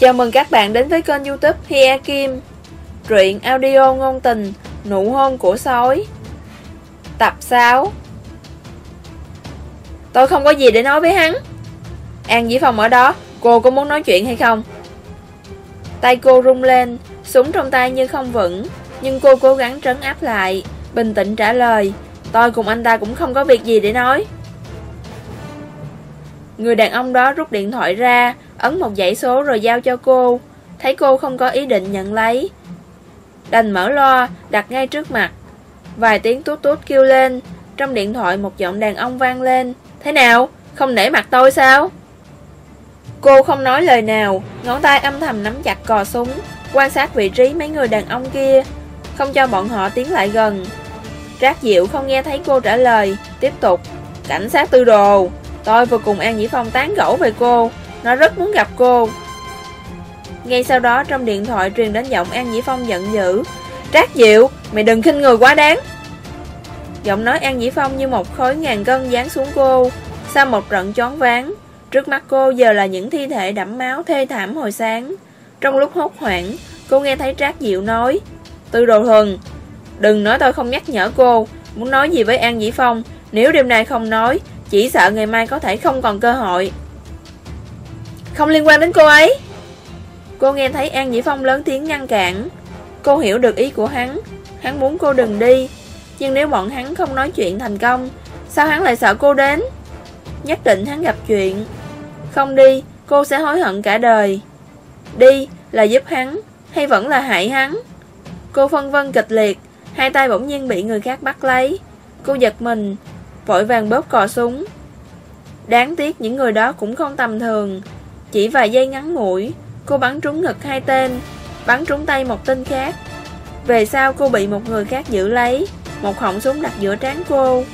Chào mừng các bạn đến với kênh youtube Hia Kim. Truyện audio ngôn tình, Nụ hôn của sói. Tập 6 Tôi không có gì để nói với hắn. An Dĩ phòng ở đó, Cô có muốn nói chuyện hay không? Tay cô rung lên, Súng trong tay như không vững, Nhưng cô cố gắng trấn áp lại, Bình tĩnh trả lời. Tôi cùng anh ta cũng không có việc gì để nói. Người đàn ông đó rút điện thoại ra ấn một dãy số rồi giao cho cô. Thấy cô không có ý định nhận lấy. Đành mở loa, đặt ngay trước mặt. Vài tiếng tút tút kêu lên. Trong điện thoại một giọng đàn ông vang lên. Thế nào? Không nể mặt tôi sao? Cô không nói lời nào, ngón tay âm thầm nắm chặt cò súng, quan sát vị trí mấy người đàn ông kia, không cho bọn họ tiến lại gần. Trác Diệu không nghe thấy cô trả lời, tiếp tục. Cảnh sát tư đồ, tôi vừa cùng An Dĩ Phong tán gẫu về cô, nó rất muốn gặp cô. Ngay sau đó trong điện thoại truyền đến giọng An Dĩ Phong giận dữ. Trác Diệu, mày đừng khinh người quá đáng. Giọng nói An Dĩ Phong như một khối ngàn cân dán xuống cô Sau một trận chón ván Trước mắt cô giờ là những thi thể đẫm máu thê thảm hồi sáng. Trong lúc hốt hoảng Cô nghe thấy Trác Diệu nói Tư đồ thuần Đừng nói tôi không nhắc nhở cô. Muốn nói gì với An Dĩ Phong Nếu đêm nay không nói chỉ sợ ngày mai có thể không còn cơ hội. Không liên quan đến cô ấy. Cô nghe thấy An Dĩ Phong lớn tiếng ngăn cản. Cô hiểu được ý của hắn. Hắn muốn cô đừng đi. Nhưng nếu bọn hắn không nói chuyện thành công, Sao hắn lại sợ cô đến? Nhất định hắn gặp chuyện. Không đi, cô sẽ hối hận cả đời. Đi là giúp hắn, Hay vẫn là hại hắn? Cô phân vân kịch liệt, Hai tay bỗng nhiên bị người khác bắt lấy. Cô giật mình Vội vàng bóp cò súng Đáng tiếc những người đó cũng không tầm thường chỉ vài giây ngắn ngủi, cô bắn trúng ngực hai tên, bắn trúng tay một tên khác. Về sau cô bị một người khác giữ lấy, một họng súng đặt giữa trán cô.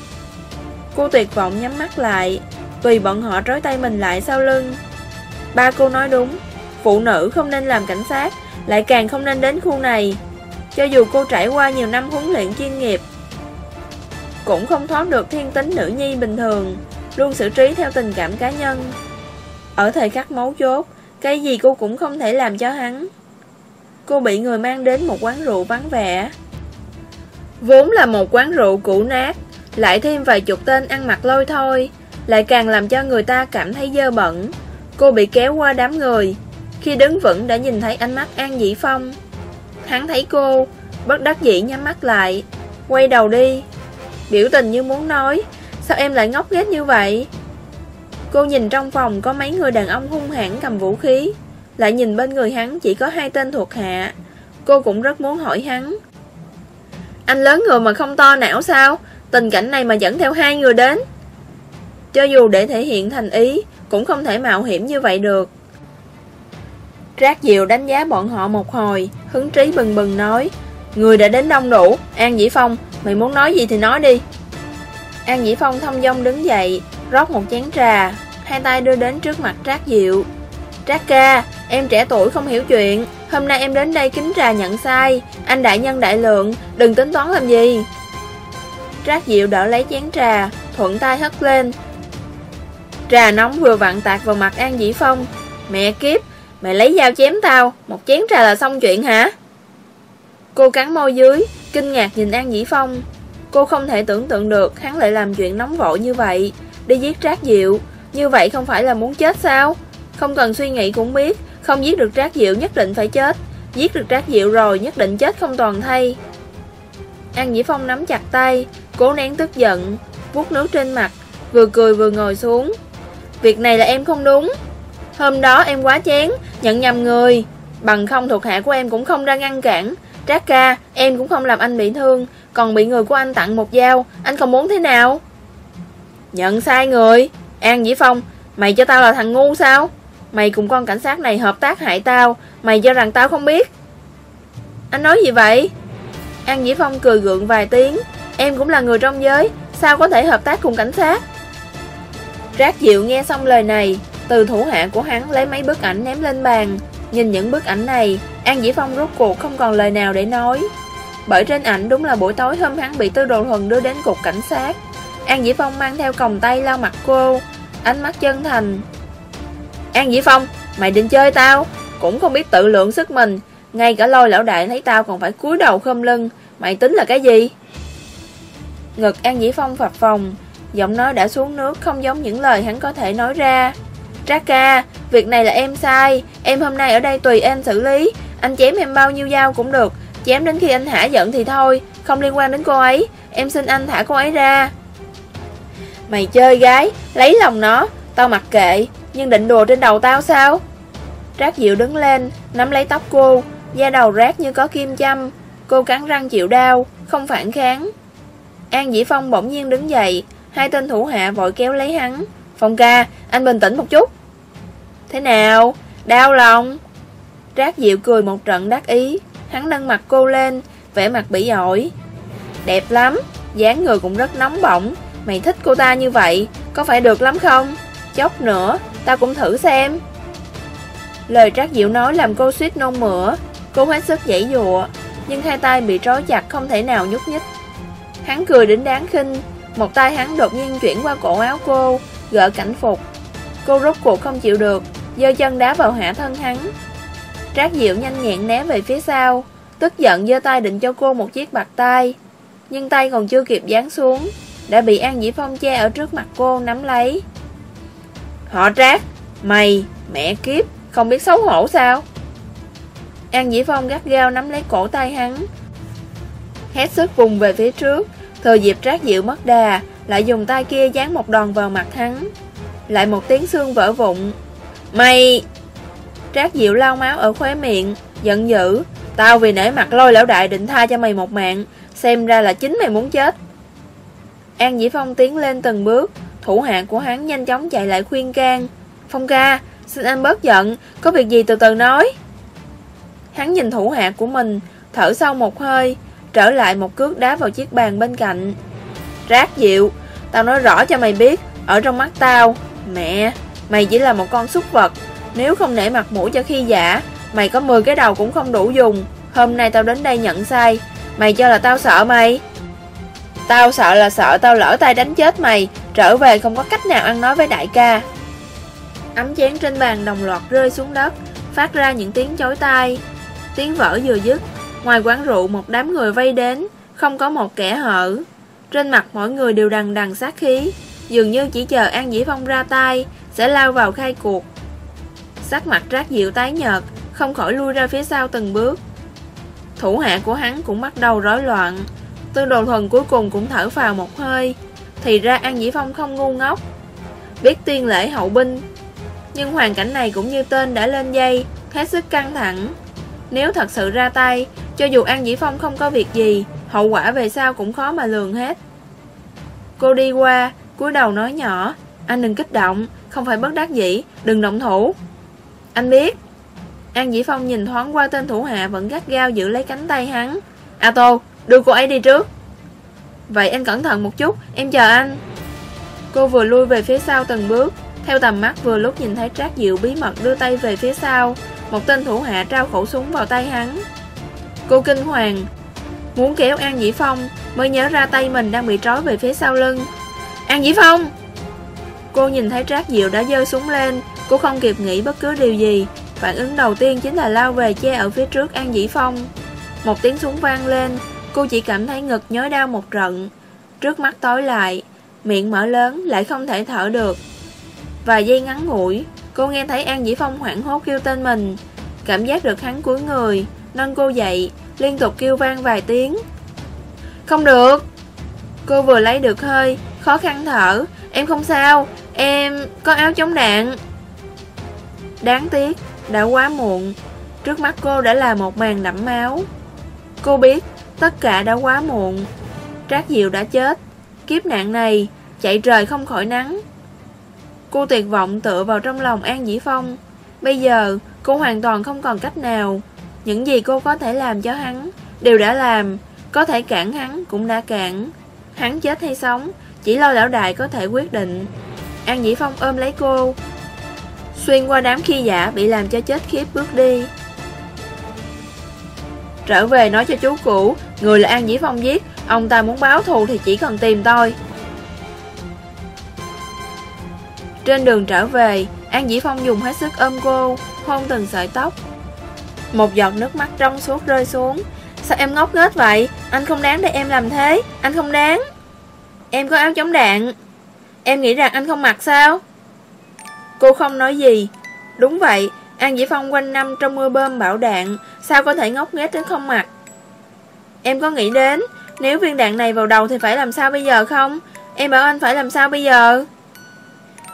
Cô tuyệt vọng nhắm mắt lại, tùy bọn họ trói tay mình lại sau lưng. Ba cô nói đúng, phụ nữ không nên làm cảnh sát, lại càng không nên đến khu này. Cho dù cô trải qua nhiều năm huấn luyện chuyên nghiệp, cũng không thoát được thiên tính nữ nhi bình thường, luôn xử trí theo tình cảm cá nhân. Ở thời khắc máu chốt, cái gì cô cũng không thể làm cho hắn. Cô bị người mang đến một quán rượu vắng vẻ. Vốn là một quán rượu cũ nát, lại thêm vài chục tên ăn mặc lôi thôi, lại càng làm cho người ta cảm thấy dơ bẩn. Cô bị kéo qua đám người, khi đứng vững đã nhìn thấy ánh mắt An Dĩ Phong. Hắn thấy cô, bất đắc dĩ nhắm mắt lại, quay đầu đi. Biểu tình như muốn nói, sao em lại ngốc nghếch như vậy? Cô nhìn trong phòng có mấy người đàn ông hung hãn cầm vũ khí. Lại nhìn bên người hắn chỉ có hai tên thuộc hạ. Cô cũng rất muốn hỏi hắn. Anh lớn người mà không to não sao? Tình cảnh này mà dẫn theo hai người đến. Cho dù để thể hiện thành ý Cũng không thể mạo hiểm như vậy được. Rác Diệu đánh giá bọn họ một hồi Hứng trí bừng bừng nói Người đã đến đông đủ An Dĩ Phong Mày muốn nói gì thì nói đi An Dĩ Phong thông dong đứng dậy rót một chén trà, hai tay đưa đến trước mặt Trác Diệu. Trác ca, em trẻ tuổi không hiểu chuyện, hôm nay em đến đây kính trà nhận sai, anh đại nhân đại lượng, đừng tính toán làm gì. Trác Diệu đỡ lấy chén trà, thuận tay hất lên. Trà nóng vừa vặn tạt vào mặt An Dĩ Phong. Mẹ kiếp, mày lấy dao chém tao, một chén trà là xong chuyện hả? Cô cắn môi dưới, kinh ngạc nhìn An Dĩ Phong. Cô không thể tưởng tượng được hắn lại làm chuyện nóng vội như vậy đi giết Trác Diệu, như vậy không phải là muốn chết sao? Không cần suy nghĩ cũng biết, không giết được Trác Diệu nhất định phải chết, giết được Trác Diệu rồi nhất định chết không toàn thay. An Dĩ Phong nắm chặt tay, cố nén tức giận, vuốt nước trên mặt, vừa cười vừa ngồi xuống. Việc này là em không đúng. Hôm đó em quá chén, nhận nhầm người, bằng không thuộc hạ của em cũng không ra ngăn cản. Trác ca, em cũng không làm anh bị thương, còn bị người của anh tặng một dao, anh không muốn thế nào? Nhận sai người. An Dĩ Phong Mày cho tao là thằng ngu sao? Mày cùng con cảnh sát này hợp tác hại tao Mày cho rằng tao không biết. Anh nói gì vậy? An Dĩ Phong cười gượng vài tiếng. Em cũng là người trong giới Sao có thể hợp tác cùng cảnh sát? Trác Diệu nghe xong lời này Từ thủ hạ của hắn lấy mấy bức ảnh ném lên bàn. Nhìn những bức ảnh này An Dĩ Phong rốt cuộc không còn lời nào để nói Bởi trên ảnh đúng là buổi tối hôm hắn bị Tư Đồ Thuần đưa đến cục cảnh sát An Dĩ Phong mang theo còng tay lau mặt cô Ánh mắt chân thành An Dĩ Phong Mày định chơi tao cũng không biết tự lượng sức mình. Ngay cả lôi lão đại thấy tao còn phải cúi đầu khom lưng. Mày tính là cái gì? Ngực An Dĩ Phong phập phòng, giọng nói đã xuống nước không giống những lời hắn có thể nói ra. Trác ca, việc này là em sai, em hôm nay ở đây tùy em xử lý, anh chém em bao nhiêu dao cũng được, chém đến khi anh hả giận thì thôi, không liên quan đến cô ấy, em xin anh thả cô ấy ra. Mày chơi gái, lấy lòng nó, tao mặc kệ, nhưng định đùa trên đầu tao sao? Trác Diệu đứng lên, nắm lấy tóc cô, da đầu rát như có kim châm, cô cắn răng chịu đau, không phản kháng. An Dĩ Phong bỗng nhiên đứng dậy, hai tên thủ hạ vội kéo lấy hắn. Phong ca, anh bình tĩnh một chút. Thế nào? Đau lòng? Trác Diệu cười một trận đắc ý, hắn nâng mặt cô lên, vẻ mặt bỉ ổi. Đẹp lắm, dáng người cũng rất nóng bỏng, mày thích cô ta như vậy, có phải được lắm không? Chốc nữa, tao cũng thử xem. Lời Trác Diệu nói làm cô suýt nôn mửa, cô hết sức dãy dụa, nhưng hai tay bị trói chặt không thể nào nhúc nhích. Hắn cười đến đáng khinh, một tay hắn đột nhiên chuyển qua cổ áo cô, gỡ cảnh phục. Cô rốt cuộc không chịu được, giơ chân đá vào hạ thân hắn. Trác Diệu nhanh nhẹn né về phía sau, tức giận giơ tay định cho cô một chiếc bạc tay. Nhưng tay còn chưa kịp dán xuống, đã bị An Dĩ Phong che ở trước mặt cô nắm lấy. Họ Trác, mày, mẹ kiếp, không biết xấu hổ sao? An Dĩ Phong gắt gao nắm lấy cổ tay hắn, hết sức vùng về phía trước, thừa dịp Trác Diệu mất đà, lại dùng tay kia dán một đòn vào mặt hắn. Lại một tiếng xương vỡ vụn. Mày... Trác Diệu lau máu ở khóe miệng, giận dữ. Tao vì nể mặt lôi lão đại định tha cho mày một mạng, xem ra là chính mày muốn chết. An Dĩ Phong tiến lên từng bước, thủ hạ của hắn nhanh chóng chạy lại khuyên can. Phong ca, xin anh bớt giận, có việc gì từ từ nói. Hắn nhìn thủ hạ của mình, thở sâu một hơi, trở lại một cước đá vào chiếc bàn bên cạnh. Rác Diệu, tao nói rõ cho mày biết, ở trong mắt tao, mẹ, mày chỉ là một con súc vật. Nếu không nể mặt mũi cho khi giả, mày có 10 cái đầu cũng không đủ dùng. Hôm nay tao đến đây nhận sai, mày cho là tao sợ mày. Tao sợ là sợ tao lỡ tay đánh chết mày, trở về không có cách nào ăn nói với đại ca. Ấm chén trên bàn đồng loạt rơi xuống đất, phát ra những tiếng chối tai. Tiếng vỡ vừa dứt, ngoài quán rượu một đám người vây đến, không có một kẻ hở. Trên mặt mỗi người đều đằng đằng sát khí, dường như chỉ chờ An Dĩ Phong ra tay, sẽ lao vào khai cuộc. Sắc mặt rác dịu tái nhợt, không khỏi lui ra phía sau từng bước. Thủ hạ của hắn cũng bắt đầu rối loạn. Tư đồ thuần cuối cùng cũng thở vào một hơi. Thì ra An Dĩ Phong không ngu ngốc. Biết tiên lễ hậu binh. Nhưng hoàn cảnh này cũng như tên đã lên dây, hết sức căng thẳng. Nếu thật sự ra tay, cho dù An Dĩ Phong không có việc gì, hậu quả về sau cũng khó mà lường hết. Cô đi qua, cúi đầu nói nhỏ, anh đừng kích động, không phải bất đắc dĩ, đừng động thủ. Anh biết. An Dĩ Phong nhìn thoáng qua tên thủ hạ vẫn gắt gao giữ lấy cánh tay hắn. A Tô, đưa cô ấy đi trước. Vậy anh cẩn thận một chút, em chờ anh. Cô vừa lui về phía sau từng bước, theo tầm mắt vừa lúc nhìn thấy Trác Diệu bí mật đưa tay về phía sau, một tên thủ hạ trao khẩu súng vào tay hắn. Cô kinh hoàng, muốn kéo An Dĩ Phong, mới nhớ ra tay mình đang bị trói về phía sau lưng. An Dĩ Phong! Cô nhìn thấy Trác Diệu đã dơ súng lên, cô không kịp nghĩ bất cứ điều gì. Phản ứng đầu tiên chính là lao về che ở phía trước An Dĩ Phong. Một tiếng súng vang lên, cô chỉ cảm thấy ngực nhói đau một trận. Trước mắt tối lại, miệng mở lớn lại không thể thở được. Vài giây ngắn ngủi, cô nghe thấy An Dĩ Phong hoảng hốt kêu tên mình. Cảm giác được hắn cuối người, nâng cô dậy, liên tục kêu vang vài tiếng. Không được! Cô vừa lấy được hơi, khó khăn thở. Em không sao, em có áo chống đạn. Đáng tiếc, đã quá muộn. Trước mắt cô đã là một màn đẫm máu. Cô biết, tất cả đã quá muộn. Trác Diệu đã chết. Kiếp nạn này, chạy trời không khỏi nắng. Cô tuyệt vọng tựa vào trong lòng An Dĩ Phong. Bây giờ, cô hoàn toàn không còn cách nào. Những gì cô có thể làm cho hắn, đều đã làm. Có thể cản hắn, cũng đã cản. Hắn chết hay sống, chỉ lo lão đại có thể quyết định. An Dĩ Phong ôm lấy cô. Xuyên qua đám khi giả bị làm cho chết khiếp bước đi. Trở về nói cho chú cũ, người là An Dĩ Phong giết, ông ta muốn báo thù thì chỉ cần tìm tôi. Trên đường trở về, An Dĩ Phong dùng hết sức ôm cô, hôn từng sợi tóc, Một giọt nước mắt trong suốt rơi xuống. Sao em ngốc nghếch vậy? Anh không đáng để em làm thế. Anh không đáng. Em có áo chống đạn. Em nghĩ rằng anh không mặc sao? Cô không nói gì. Đúng vậy An Dĩ Phong quanh năm trong mưa bơm bão đạn Sao có thể ngốc nghếch đến không mặc? Em có nghĩ đến Nếu viên đạn này vào đầu thì phải làm sao bây giờ không? Em bảo anh phải làm sao bây giờ?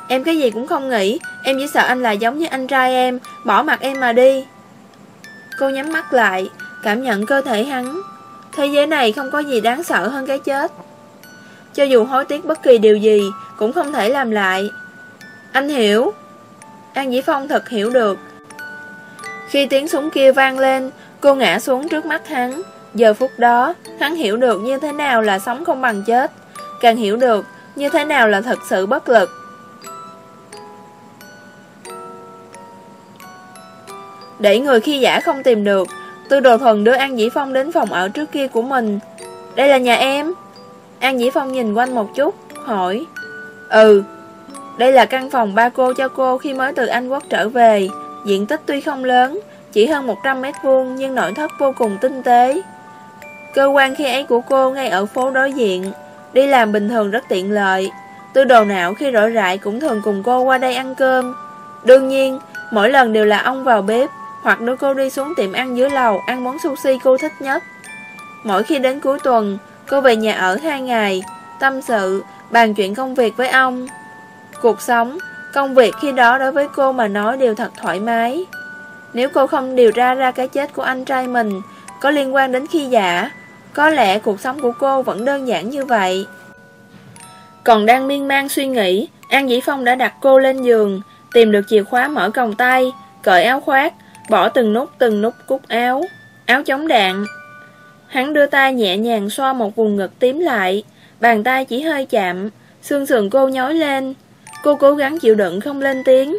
Em cái gì cũng không nghĩ. Em chỉ sợ anh là giống như anh trai em. Bỏ mặt em mà đi. Cô nhắm mắt lại, Cảm nhận cơ thể hắn. Thế giới này không có gì đáng sợ hơn cái chết. Cho dù hối tiếc bất kỳ điều gì, Cũng không thể làm lại. Anh hiểu. An Dĩ Phong thật hiểu được. Khi tiếng súng kia vang lên, Cô ngã xuống trước mắt hắn. Giờ phút đó, Hắn hiểu được như thế nào là sống không bằng chết. Càng hiểu được Như thế nào là thật sự bất lực. Để người khi giả không tìm được. Tư đồ thuần đưa An Dĩ Phong đến phòng ở trước kia của mình. Đây là nhà em. An Dĩ Phong nhìn quanh một chút, Hỏi. Ừ Đây là căn phòng ba cô cho cô khi mới từ Anh Quốc trở về. Diện tích tuy không lớn, Chỉ hơn 100 mét vuông Nhưng nội thất vô cùng tinh tế. Cơ quan khi ấy của cô ngay ở phố đối diện. Đi làm bình thường rất tiện lợi. Tư đồ não khi rỗi rãi cũng thường cùng cô qua đây ăn cơm. Đương nhiên, Mỗi lần đều là ông vào bếp hoặc đưa cô đi xuống tiệm ăn dưới lầu ăn món sushi cô thích nhất. Mỗi khi đến cuối tuần, cô về nhà ở hai ngày, tâm sự, bàn chuyện công việc với ông. Cuộc sống, công việc khi đó đối với cô mà nói đều thật thoải mái. Nếu cô không điều tra ra cái chết của anh trai mình có liên quan đến khi giả, có lẽ cuộc sống của cô vẫn đơn giản như vậy. Còn đang miên man suy nghĩ, An Dĩ Phong đã đặt cô lên giường, tìm được chìa khóa mở còng tay, cởi áo khoác, Bỏ từng nút từng nút cúc áo. Áo chống đạn. Hắn đưa tay nhẹ nhàng xoa một vùng ngực tím lại. Bàn tay chỉ hơi chạm. Xương sườn cô nhói lên. Cô cố gắng chịu đựng không lên tiếng.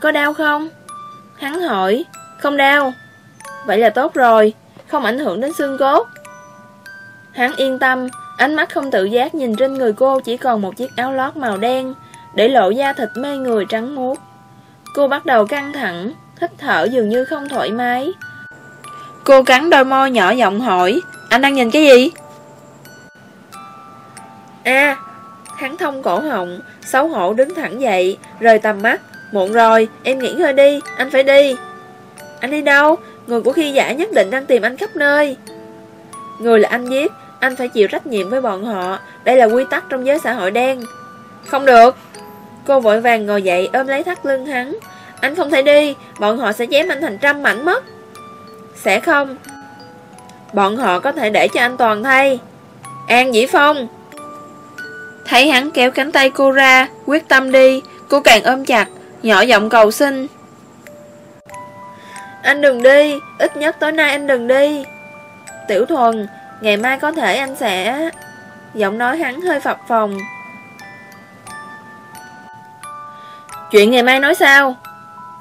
Có đau không? Hắn hỏi. Không đau. Vậy là tốt rồi. Không ảnh hưởng đến xương cốt. Hắn yên tâm. Ánh mắt không tự giác nhìn trên người cô Chỉ còn một chiếc áo lót màu đen Để lộ da thịt mê người trắng muốt. Cô bắt đầu căng thẳng hít thở dường như không thoải mái. Cô cắn đôi môi nhỏ giọng hỏi, anh đang nhìn cái gì? À, hắn thông cổ họng, xấu hổ đứng thẳng dậy, rời tầm mắt. Muộn rồi, em nghỉ ngơi đi, anh phải đi. Anh đi đâu? Người của khi giả nhất định đang tìm anh khắp nơi. Người là anh giết, anh phải chịu trách nhiệm với bọn họ. Đây là quy tắc trong giới xã hội đen. Không được. Cô vội vàng ngồi dậy ôm lấy thắt lưng hắn, anh không thể đi, Bọn họ sẽ chém anh thành trăm mảnh mất. Sẽ không. Bọn họ có thể để cho anh toàn thay. An Dĩ Phong. Thấy hắn kéo cánh tay cô ra, Quyết tâm đi. Cô càng ôm chặt, Nhỏ giọng cầu xin. Anh đừng đi, Ít nhất tối nay anh đừng đi. Tiểu thuần, Ngày mai có thể anh sẽ Giọng nói hắn hơi phập phòng Chuyện ngày mai nói sao?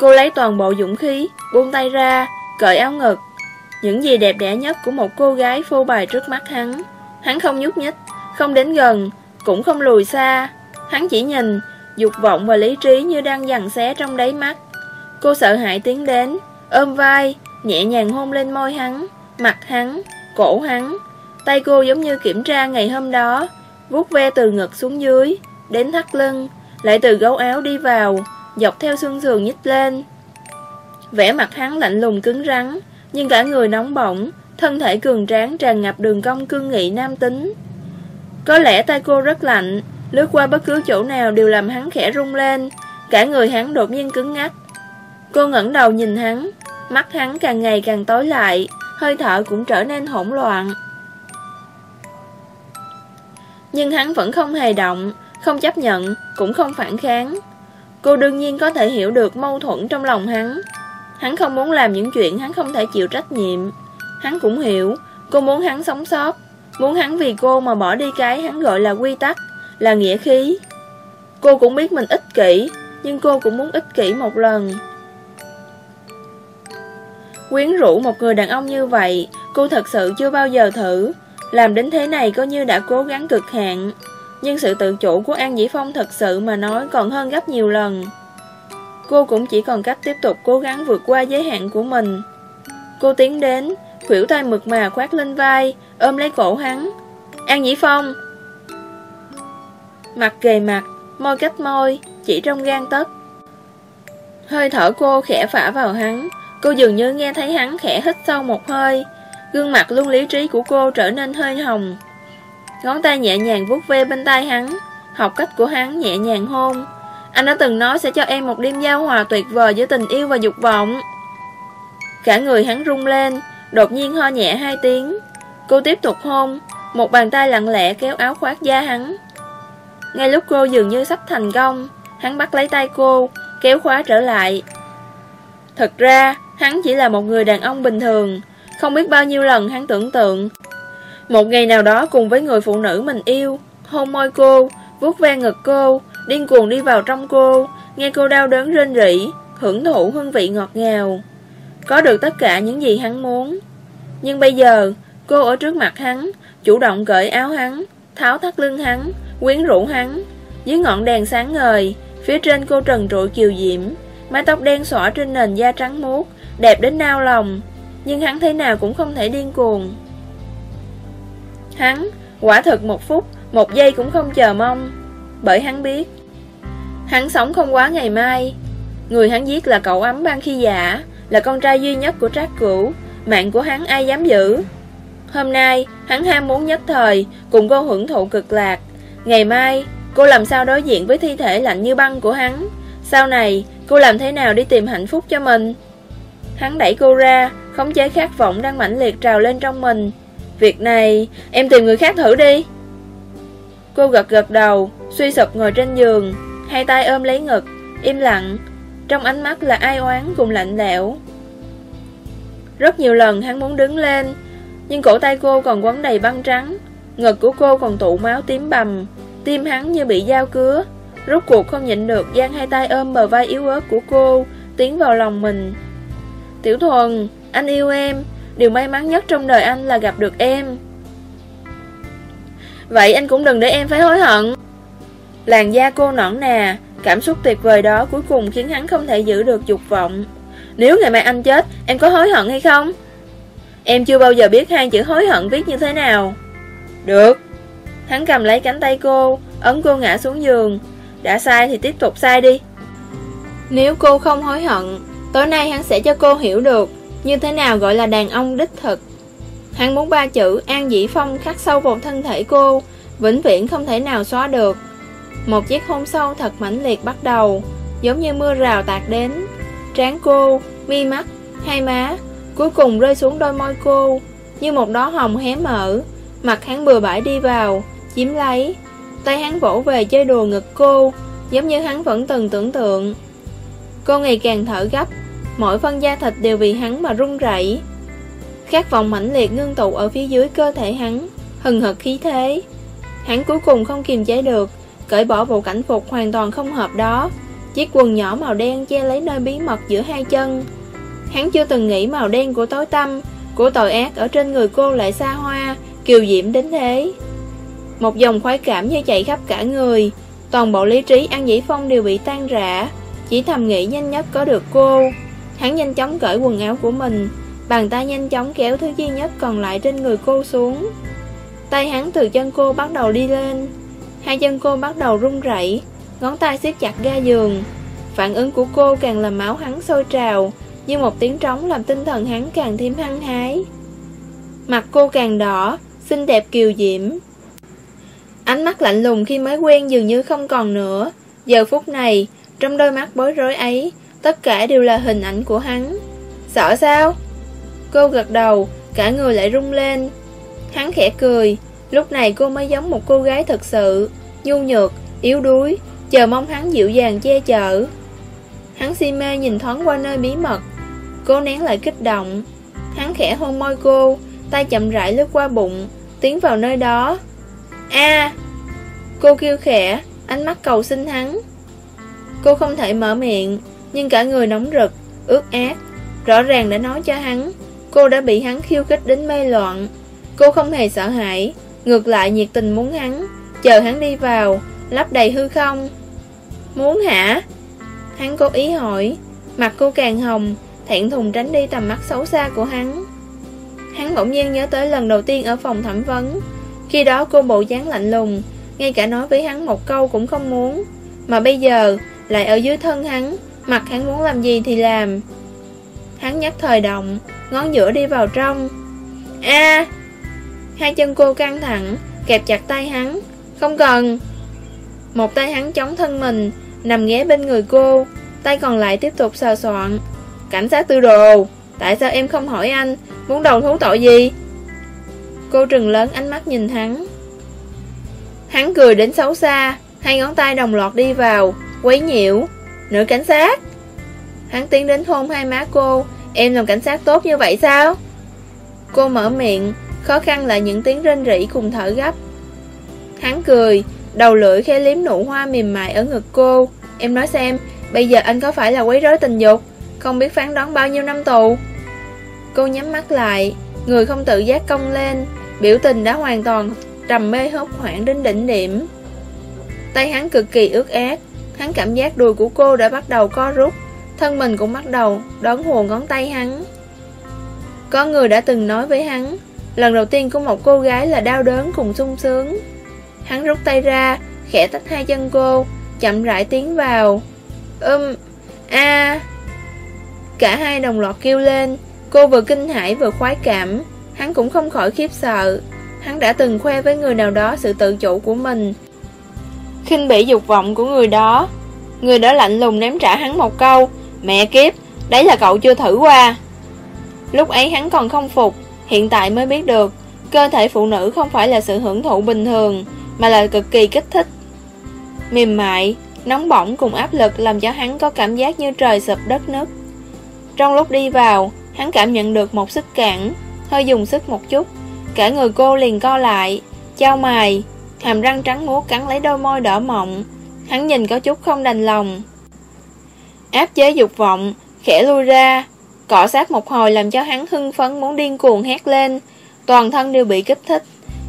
Cô lấy toàn bộ dũng khí, buông tay ra, cởi áo ngực. Những gì đẹp đẽ nhất của một cô gái phô bày trước mắt hắn. Hắn không nhúc nhích, không đến gần, cũng không lùi xa. Hắn chỉ nhìn, dục vọng và lý trí như đang dằn xé trong đáy mắt. Cô sợ hãi tiến đến, ôm vai, nhẹ nhàng hôn lên môi hắn, mặt hắn, cổ hắn. Tay cô giống như kiểm tra ngày hôm đó, vuốt ve từ ngực xuống dưới, đến thắt lưng, lại từ gấu áo đi vào, dọc theo xương sườn nhích lên. Vẻ mặt hắn lạnh lùng cứng rắn, nhưng cả người nóng bỏng, thân thể cường tráng tràn ngập đường cong cương nghị nam tính. Có lẽ tay cô rất lạnh, lướt qua bất cứ chỗ nào đều làm hắn khẽ rung lên, cả người hắn đột nhiên cứng ngắc. Cô ngẩng đầu nhìn hắn, mắt hắn càng ngày càng tối lại, hơi thở cũng trở nên hỗn loạn. Nhưng hắn vẫn không hề động, không chấp nhận, cũng không phản kháng. Cô đương nhiên có thể hiểu được mâu thuẫn trong lòng hắn. Hắn không muốn làm những chuyện hắn không thể chịu trách nhiệm. Hắn cũng hiểu, cô muốn hắn sống sót. Muốn hắn vì cô mà bỏ đi cái hắn gọi là quy tắc, là nghĩa khí. Cô cũng biết mình ích kỷ, nhưng cô cũng muốn ích kỷ một lần. Quyến rũ một người đàn ông như vậy, cô thật sự chưa bao giờ thử. Làm đến thế này coi như đã cố gắng cực hạn. Nhưng sự tự chủ của An Dĩ Phong thật sự mà nói còn hơn gấp nhiều lần. Cô cũng chỉ còn cách tiếp tục cố gắng vượt qua giới hạn của mình. Cô tiến đến, khuỷu tay mực mà khoát lên vai, ôm lấy cổ hắn. An Dĩ Phong! Mặt kề mặt, môi cách môi, chỉ trong gan tấc. Hơi thở cô khẽ phả vào hắn, cô dường như nghe thấy hắn khẽ hít sâu một hơi. Gương mặt luôn lý trí của cô trở nên hơi hồng. Ngón tay nhẹ nhàng vuốt ve bên tay hắn, học cách của hắn nhẹ nhàng hôn. Anh đã từng nói sẽ cho em một đêm giao hòa tuyệt vời giữa tình yêu và dục vọng. Cả người hắn rung lên, đột nhiên ho nhẹ hai tiếng. Cô tiếp tục hôn, một bàn tay lặng lẽ kéo áo khoác da hắn. Ngay lúc cô dường như sắp thành công, hắn bắt lấy tay cô, kéo khóa trở lại. Thật ra, hắn chỉ là một người đàn ông bình thường, không biết bao nhiêu lần hắn tưởng tượng. Một ngày nào đó cùng với người phụ nữ mình yêu, hôn môi cô, vuốt ve ngực cô, điên cuồng đi vào trong cô, nghe cô đau đớn rên rỉ, hưởng thụ hương vị ngọt ngào. Có được tất cả những gì hắn muốn. Nhưng bây giờ, cô ở trước mặt hắn, chủ động cởi áo hắn, tháo thắt lưng hắn, quyến rũ hắn. Dưới ngọn đèn sáng ngời, phía trên cô trần trụi kiều diễm, mái tóc đen xõa trên nền da trắng muốt, đẹp đến nao lòng. Nhưng hắn thế nào cũng không thể điên cuồng. Hắn, quả thực một phút, một giây cũng không chờ mong. Bởi hắn biết, hắn sống không quá ngày mai. Người hắn giết là cậu ấm ban khi giả, là con trai duy nhất của trác cửu, mạng của hắn ai dám giữ. Hôm nay, hắn ham muốn nhất thời, cùng cô hưởng thụ cực lạc. Ngày mai, cô làm sao đối diện với thi thể lạnh như băng của hắn? Sau này, cô làm thế nào đi tìm hạnh phúc cho mình? Hắn đẩy cô ra, khống chế khát vọng đang mãnh liệt trào lên trong mình. Việc này, em tìm người khác thử đi. Cô gật gật đầu, suy sụp ngồi trên giường, hai tay ôm lấy ngực, im lặng. Trong ánh mắt là ai oán cùng lạnh lẽo. Rất nhiều lần hắn muốn đứng lên, nhưng cổ tay cô còn quấn đầy băng trắng, ngực của cô còn tụ máu tím bầm, tim hắn như bị dao cứa. Rốt cuộc không nhịn được giang hai tay ôm bờ vai yếu ớt của cô, tiến vào lòng mình. Tiểu thuần, anh yêu em, điều may mắn nhất trong đời anh là gặp được em. Vậy anh cũng đừng để em phải hối hận. Làn da cô nõn nà, cảm xúc tuyệt vời đó cuối cùng khiến hắn không thể giữ được dục vọng. Nếu ngày mai anh chết, em có hối hận hay không? Em chưa bao giờ biết hai chữ hối hận viết như thế nào. Được. Hắn cầm lấy cánh tay cô, ấn cô ngã xuống giường. Đã sai thì tiếp tục sai đi. Nếu cô không hối hận, tối nay hắn sẽ cho cô hiểu được như thế nào gọi là đàn ông đích thực. Hắn muốn ba chữ An Dĩ Phong khắc sâu vào thân thể cô, vĩnh viễn không thể nào xóa được. Một chiếc hôn sâu thật mãnh liệt bắt đầu, giống như mưa rào tạt đến. Trán cô, mi mắt, hai má, cuối cùng rơi xuống đôi môi cô, như một đóa hồng hé mở. Mặt hắn bừa bãi đi vào, chiếm lấy. Tay hắn vỗ về chơi đùa ngực cô, giống như hắn vẫn từng tưởng tượng. Cô ngày càng thở gấp, mỗi phân da thịt đều vì hắn mà run rẩy. Khát vọng mãnh liệt ngưng tụ ở phía dưới cơ thể hắn, hừng hực khí thế. Hắn cuối cùng không kiềm chế được, cởi bỏ bộ cảnh phục hoàn toàn không hợp đó. Chiếc quần nhỏ màu đen che lấy nơi bí mật giữa hai chân. Hắn chưa từng nghĩ màu đen của tối tâm, của tội ác ở trên người cô lại xa hoa, kiều diễm đến thế. Một dòng khoái cảm như chạy khắp cả người, toàn bộ lý trí An Dĩ Phong đều bị tan rã, chỉ thầm nghĩ nhanh nhất có được cô. Hắn nhanh chóng cởi quần áo của mình, bàn tay nhanh chóng kéo thứ duy nhất còn lại trên người cô xuống. Tay hắn từ chân cô bắt đầu đi lên, hai chân cô bắt đầu run rẩy, ngón tay siết chặt ga giường. Phản ứng của cô càng làm máu hắn sôi trào, như một tiếng trống làm tinh thần hắn càng thêm hăng hái. Mặt cô càng đỏ, xinh đẹp kiều diễm. Ánh mắt lạnh lùng khi mới quen dường như không còn nữa. Giờ phút này, trong đôi mắt bối rối ấy, tất cả đều là hình ảnh của hắn. Sợ sao? Cô gật đầu, cả người lại rung lên. Hắn khẽ cười, lúc này cô mới giống một cô gái thật sự, nhu nhược, yếu đuối, chờ mong hắn dịu dàng che chở. Hắn si mê nhìn thoáng qua nơi bí mật, cô nén lại kích động. Hắn khẽ hôn môi cô, tay chậm rãi lướt qua bụng, tiến vào nơi đó. A! Cô kêu khẽ, ánh mắt cầu xin hắn. Cô không thể mở miệng, nhưng cả người nóng rực, ướt át, rõ ràng đã nói cho hắn, cô đã bị hắn khiêu khích đến mê loạn. Cô không hề sợ hãi, ngược lại nhiệt tình muốn hắn, chờ hắn đi vào, lấp đầy hư không. Muốn hả? Hắn cố ý hỏi, mặt cô càng hồng, thẹn thùng tránh đi tầm mắt xấu xa của hắn. Hắn bỗng nhiên nhớ tới lần đầu tiên ở phòng thẩm vấn. Khi đó cô bộ dáng lạnh lùng, ngay cả nói với hắn một câu cũng không muốn. Mà bây giờ, lại ở dưới thân hắn, mặt hắn muốn làm gì thì làm. Hắn nhắc thời động, ngón giữa đi vào trong. a Hai chân cô căng thẳng, kẹp chặt tay hắn. Không cần. Một tay hắn chống thân mình, nằm ghé bên người cô, tay còn lại tiếp tục sờ soạn. Cảnh sát tư đồ, tại sao em không hỏi anh, muốn đầu thú tội gì? Cô trừng lớn ánh mắt nhìn hắn. Hắn cười đến xấu xa, hai ngón tay đồng loạt đi vào, quấy nhiễu. Nữ cảnh sát. Hắn tiến đến hôn hai má cô, em làm cảnh sát tốt như vậy sao? Cô mở miệng, khó khăn là những tiếng rên rỉ cùng thở gấp. Hắn cười, đầu lưỡi khẽ liếm nụ hoa mềm mại ở ngực cô. Em nói xem, bây giờ anh có phải là quấy rối tình dục? Không biết phán đoán bao nhiêu năm tù? Cô nhắm mắt lại, người không tự giác cong lên, biểu tình đã hoàn toàn trầm mê hốt hoảng đến đỉnh điểm. Tay hắn cực kỳ ướt át, hắn cảm giác đùi của cô đã bắt đầu co rút, thân mình cũng bắt đầu đón hồ ngón tay hắn. Có người đã từng nói với hắn, lần đầu tiên của một cô gái là đau đớn cùng sung sướng. Hắn rút tay ra, khẽ tách hai chân cô, chậm rãi tiến vào. Ưm, a Cả hai đồng loạt kêu lên, cô vừa kinh hãi vừa khoái cảm, hắn cũng không khỏi khiếp sợ. Hắn đã từng khoe với người nào đó sự tự chủ của mình khinh bỉ dục vọng của người đó. Người đó lạnh lùng ném trả hắn một câu, mẹ kiếp, đấy là cậu chưa thử qua. Lúc ấy hắn còn không phục, hiện tại mới biết được, cơ thể phụ nữ không phải là sự hưởng thụ bình thường, mà là cực kỳ kích thích. Mềm mại, nóng bỏng cùng áp lực làm cho hắn có cảm giác như trời sụp đất nứt. Trong lúc đi vào, hắn cảm nhận được một sức cản, hơi dùng sức một chút, cả người cô liền co lại, trao mài, hàm răng trắng muốt cắn lấy đôi môi đỏ mọng. Hắn nhìn có chút không đành lòng. Áp chế dục vọng, khẽ lui ra, cọ sát một hồi làm cho hắn hưng phấn muốn điên cuồng hét lên, toàn thân đều bị kích thích.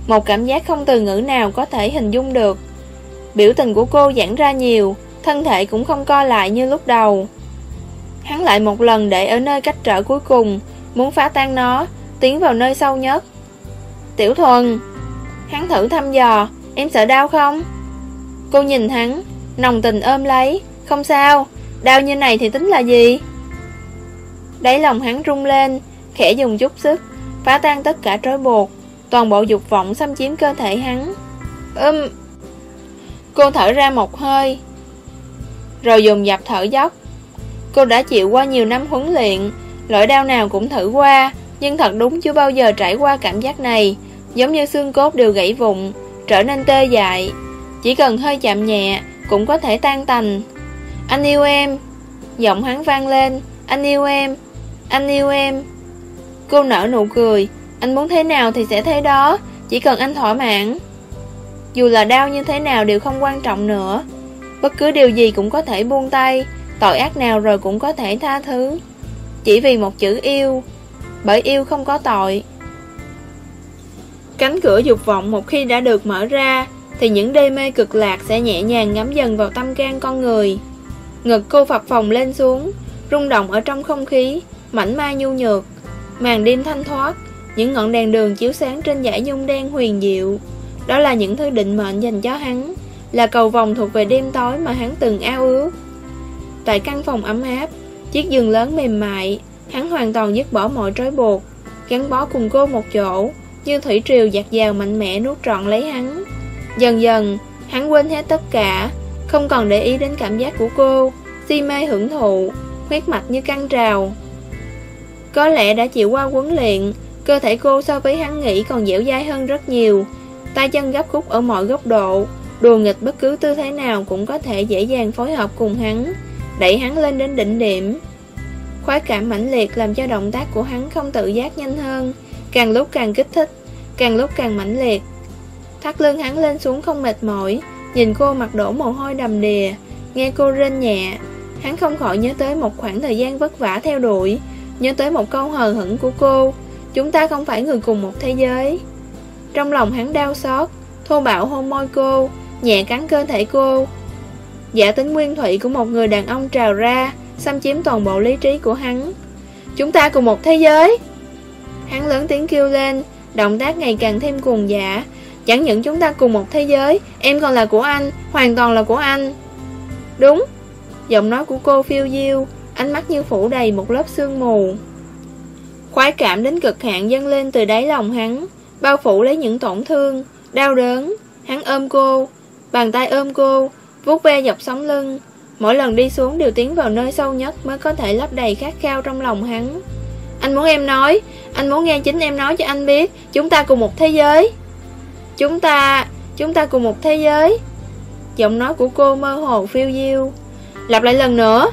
Một cảm giác không từ ngữ nào có thể hình dung được Biểu tình của cô giãn ra nhiều Thân thể cũng không co lại như lúc đầu Hắn lại một lần để ở nơi cách trở cuối cùng Muốn phá tan nó Tiến vào nơi sâu nhất Tiểu thuần Hắn thử thăm dò Em sợ đau không? Cô nhìn hắn, Nồng tình ôm lấy. Không sao, Đau như này thì tính là gì? Đáy lòng hắn rung lên, Khẽ dùng chút sức, Phá tan tất cả trói buộc, Toàn bộ dục vọng xâm chiếm cơ thể hắn. Ưm. Um. Cô thở ra một hơi, Rồi dùng dập thở dốc. Cô đã chịu qua nhiều năm huấn luyện Loại đau nào cũng thử qua, Nhưng thật đúng chưa bao giờ trải qua cảm giác này. Giống như xương cốt đều gãy vụn Trở nên tê dại. Chỉ cần hơi chạm nhẹ Cũng có thể tan tành. Anh yêu em. Giọng hắn vang lên. Anh yêu em. Anh yêu em. Cô nở nụ cười. Anh muốn thế nào thì sẽ thế đó. Chỉ cần anh thỏa mãn. Dù là đau như thế nào đều không quan trọng nữa. Bất cứ điều gì cũng có thể buông tay. Tội ác nào rồi cũng có thể tha thứ. Chỉ vì một chữ yêu. Bởi yêu không có tội. Cánh cửa dục vọng một khi đã được mở ra, Thì những đê mê cực lạc sẽ nhẹ nhàng ngắm dần vào tâm can con người. Ngực cô phập phồng lên xuống, Rung động ở trong không khí, Mảnh mai nhu nhược, Màn đêm thanh thoát, những ngọn đèn đường chiếu sáng trên dải nhung đen huyền diệu. Đó là những thứ định mệnh dành cho hắn, Là cầu vòng thuộc về đêm tối mà hắn từng ao ước. Tại căn phòng ấm áp, Chiếc giường lớn mềm mại, Hắn hoàn toàn dứt bỏ mọi trói buộc, Gắn bó cùng cô một chỗ. Như thủy triều giặt dào mạnh mẽ nuốt trọn lấy hắn. Dần dần, Hắn quên hết tất cả, Không còn để ý đến cảm giác của cô. Si mê hưởng thụ Huyết mạch như căng trào. Có lẽ đã chịu qua huấn luyện, Cơ thể cô so với hắn nghĩ còn dẻo dai hơn rất nhiều. Tay chân gấp khúc ở mọi góc độ, Đùa nghịch bất cứ tư thế nào cũng có thể dễ dàng phối hợp cùng hắn, Đẩy hắn lên đến đỉnh điểm. Khoái cảm mãnh liệt làm cho động tác của hắn không tự giác nhanh hơn. Càng lúc càng kích thích, Càng lúc càng mãnh liệt. Thắt lưng hắn lên xuống không mệt mỏi, Nhìn cô mặt đổ mồ hôi đầm đìa, Nghe cô rên nhẹ. Hắn không khỏi nhớ tới một khoảng thời gian vất vả theo đuổi, Nhớ tới một câu hờ hững của cô, Chúng ta không phải người cùng một thế giới. Trong lòng hắn đau xót, Thô bạo hôn môi cô, Nhẹ cắn cơ thể cô. Giả tính nguyên thủy của một người đàn ông trào ra, Xâm chiếm toàn bộ lý trí của hắn. Chúng ta cùng một thế giới? Hắn lớn tiếng kêu lên Động tác ngày càng thêm cuồng dã, Chẳng những chúng ta cùng một thế giới Em còn là của anh Hoàn toàn là của anh. Đúng Giọng nói của cô phiêu diêu Ánh mắt như phủ đầy một lớp sương mù. Khoái cảm đến cực hạn dâng lên từ đáy lòng hắn Bao phủ lấy những tổn thương Đau đớn. Hắn ôm cô Bàn tay ôm cô vuốt ve dọc sống lưng. Mỗi lần đi xuống đều tiến vào nơi sâu nhất Mới có thể lấp đầy khát khao trong lòng hắn. Anh muốn em nói Anh muốn nghe chính em nói cho anh biết Chúng ta cùng một thế giới. Chúng ta, chúng ta cùng một thế giới. Giọng nói của cô mơ hồ phiêu diêu. Lặp lại lần nữa.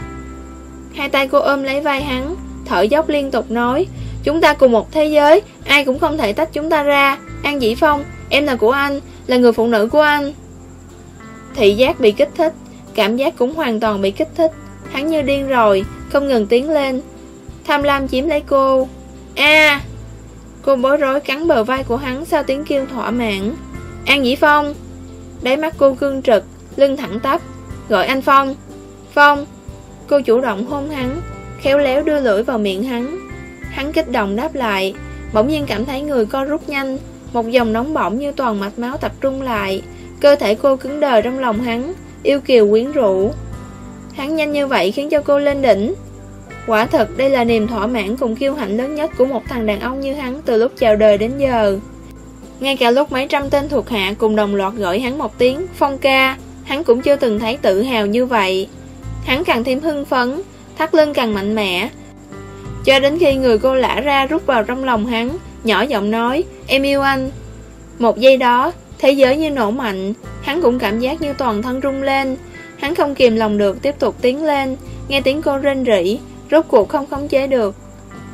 Hai tay cô ôm lấy vai hắn Thở dốc liên tục nói Chúng ta cùng một thế giới Ai cũng không thể tách chúng ta ra. An Dĩ Phong, em là của anh Là người phụ nữ của anh. Thị giác bị kích thích Cảm giác cũng hoàn toàn bị kích thích. Hắn như điên rồi Không ngừng tiến lên. Tham lam chiếm lấy cô. A, Cô bối rối cắn bờ vai của hắn Sau tiếng kêu thỏa mãn. An Dĩ Phong, Đáy mắt cô cương trực, Lưng thẳng tắp. Gọi anh Phong. Phong, Cô chủ động hôn hắn, Khéo léo đưa lưỡi vào miệng hắn. Hắn kích động đáp lại, Bỗng nhiên cảm thấy người co rút nhanh, Một dòng nóng bỏng như toàn mạch máu tập trung lại. Cơ thể cô cứng đờ trong lòng hắn, Yêu kiều quyến rũ. Hắn nhanh như vậy khiến cho cô lên đỉnh. Quả thật đây là niềm thỏa mãn cùng kiêu hãnh lớn nhất của một thằng đàn ông như hắn từ lúc chào đời đến giờ. Ngay cả lúc mấy trăm tên thuộc hạ cùng đồng loạt gọi hắn một tiếng phong ca, hắn cũng chưa từng thấy tự hào như vậy. Hắn càng thêm hưng phấn, thắt lưng càng mạnh mẽ. Cho đến khi người cô lã ra rút vào trong lòng hắn, nhỏ giọng nói, em yêu anh. Một giây đó, thế giới như nổ mạnh, hắn cũng cảm giác như toàn thân rung lên. Hắn không kìm lòng được tiếp tục tiến lên, nghe tiếng cô rên rỉ, rốt cuộc không khống chế được.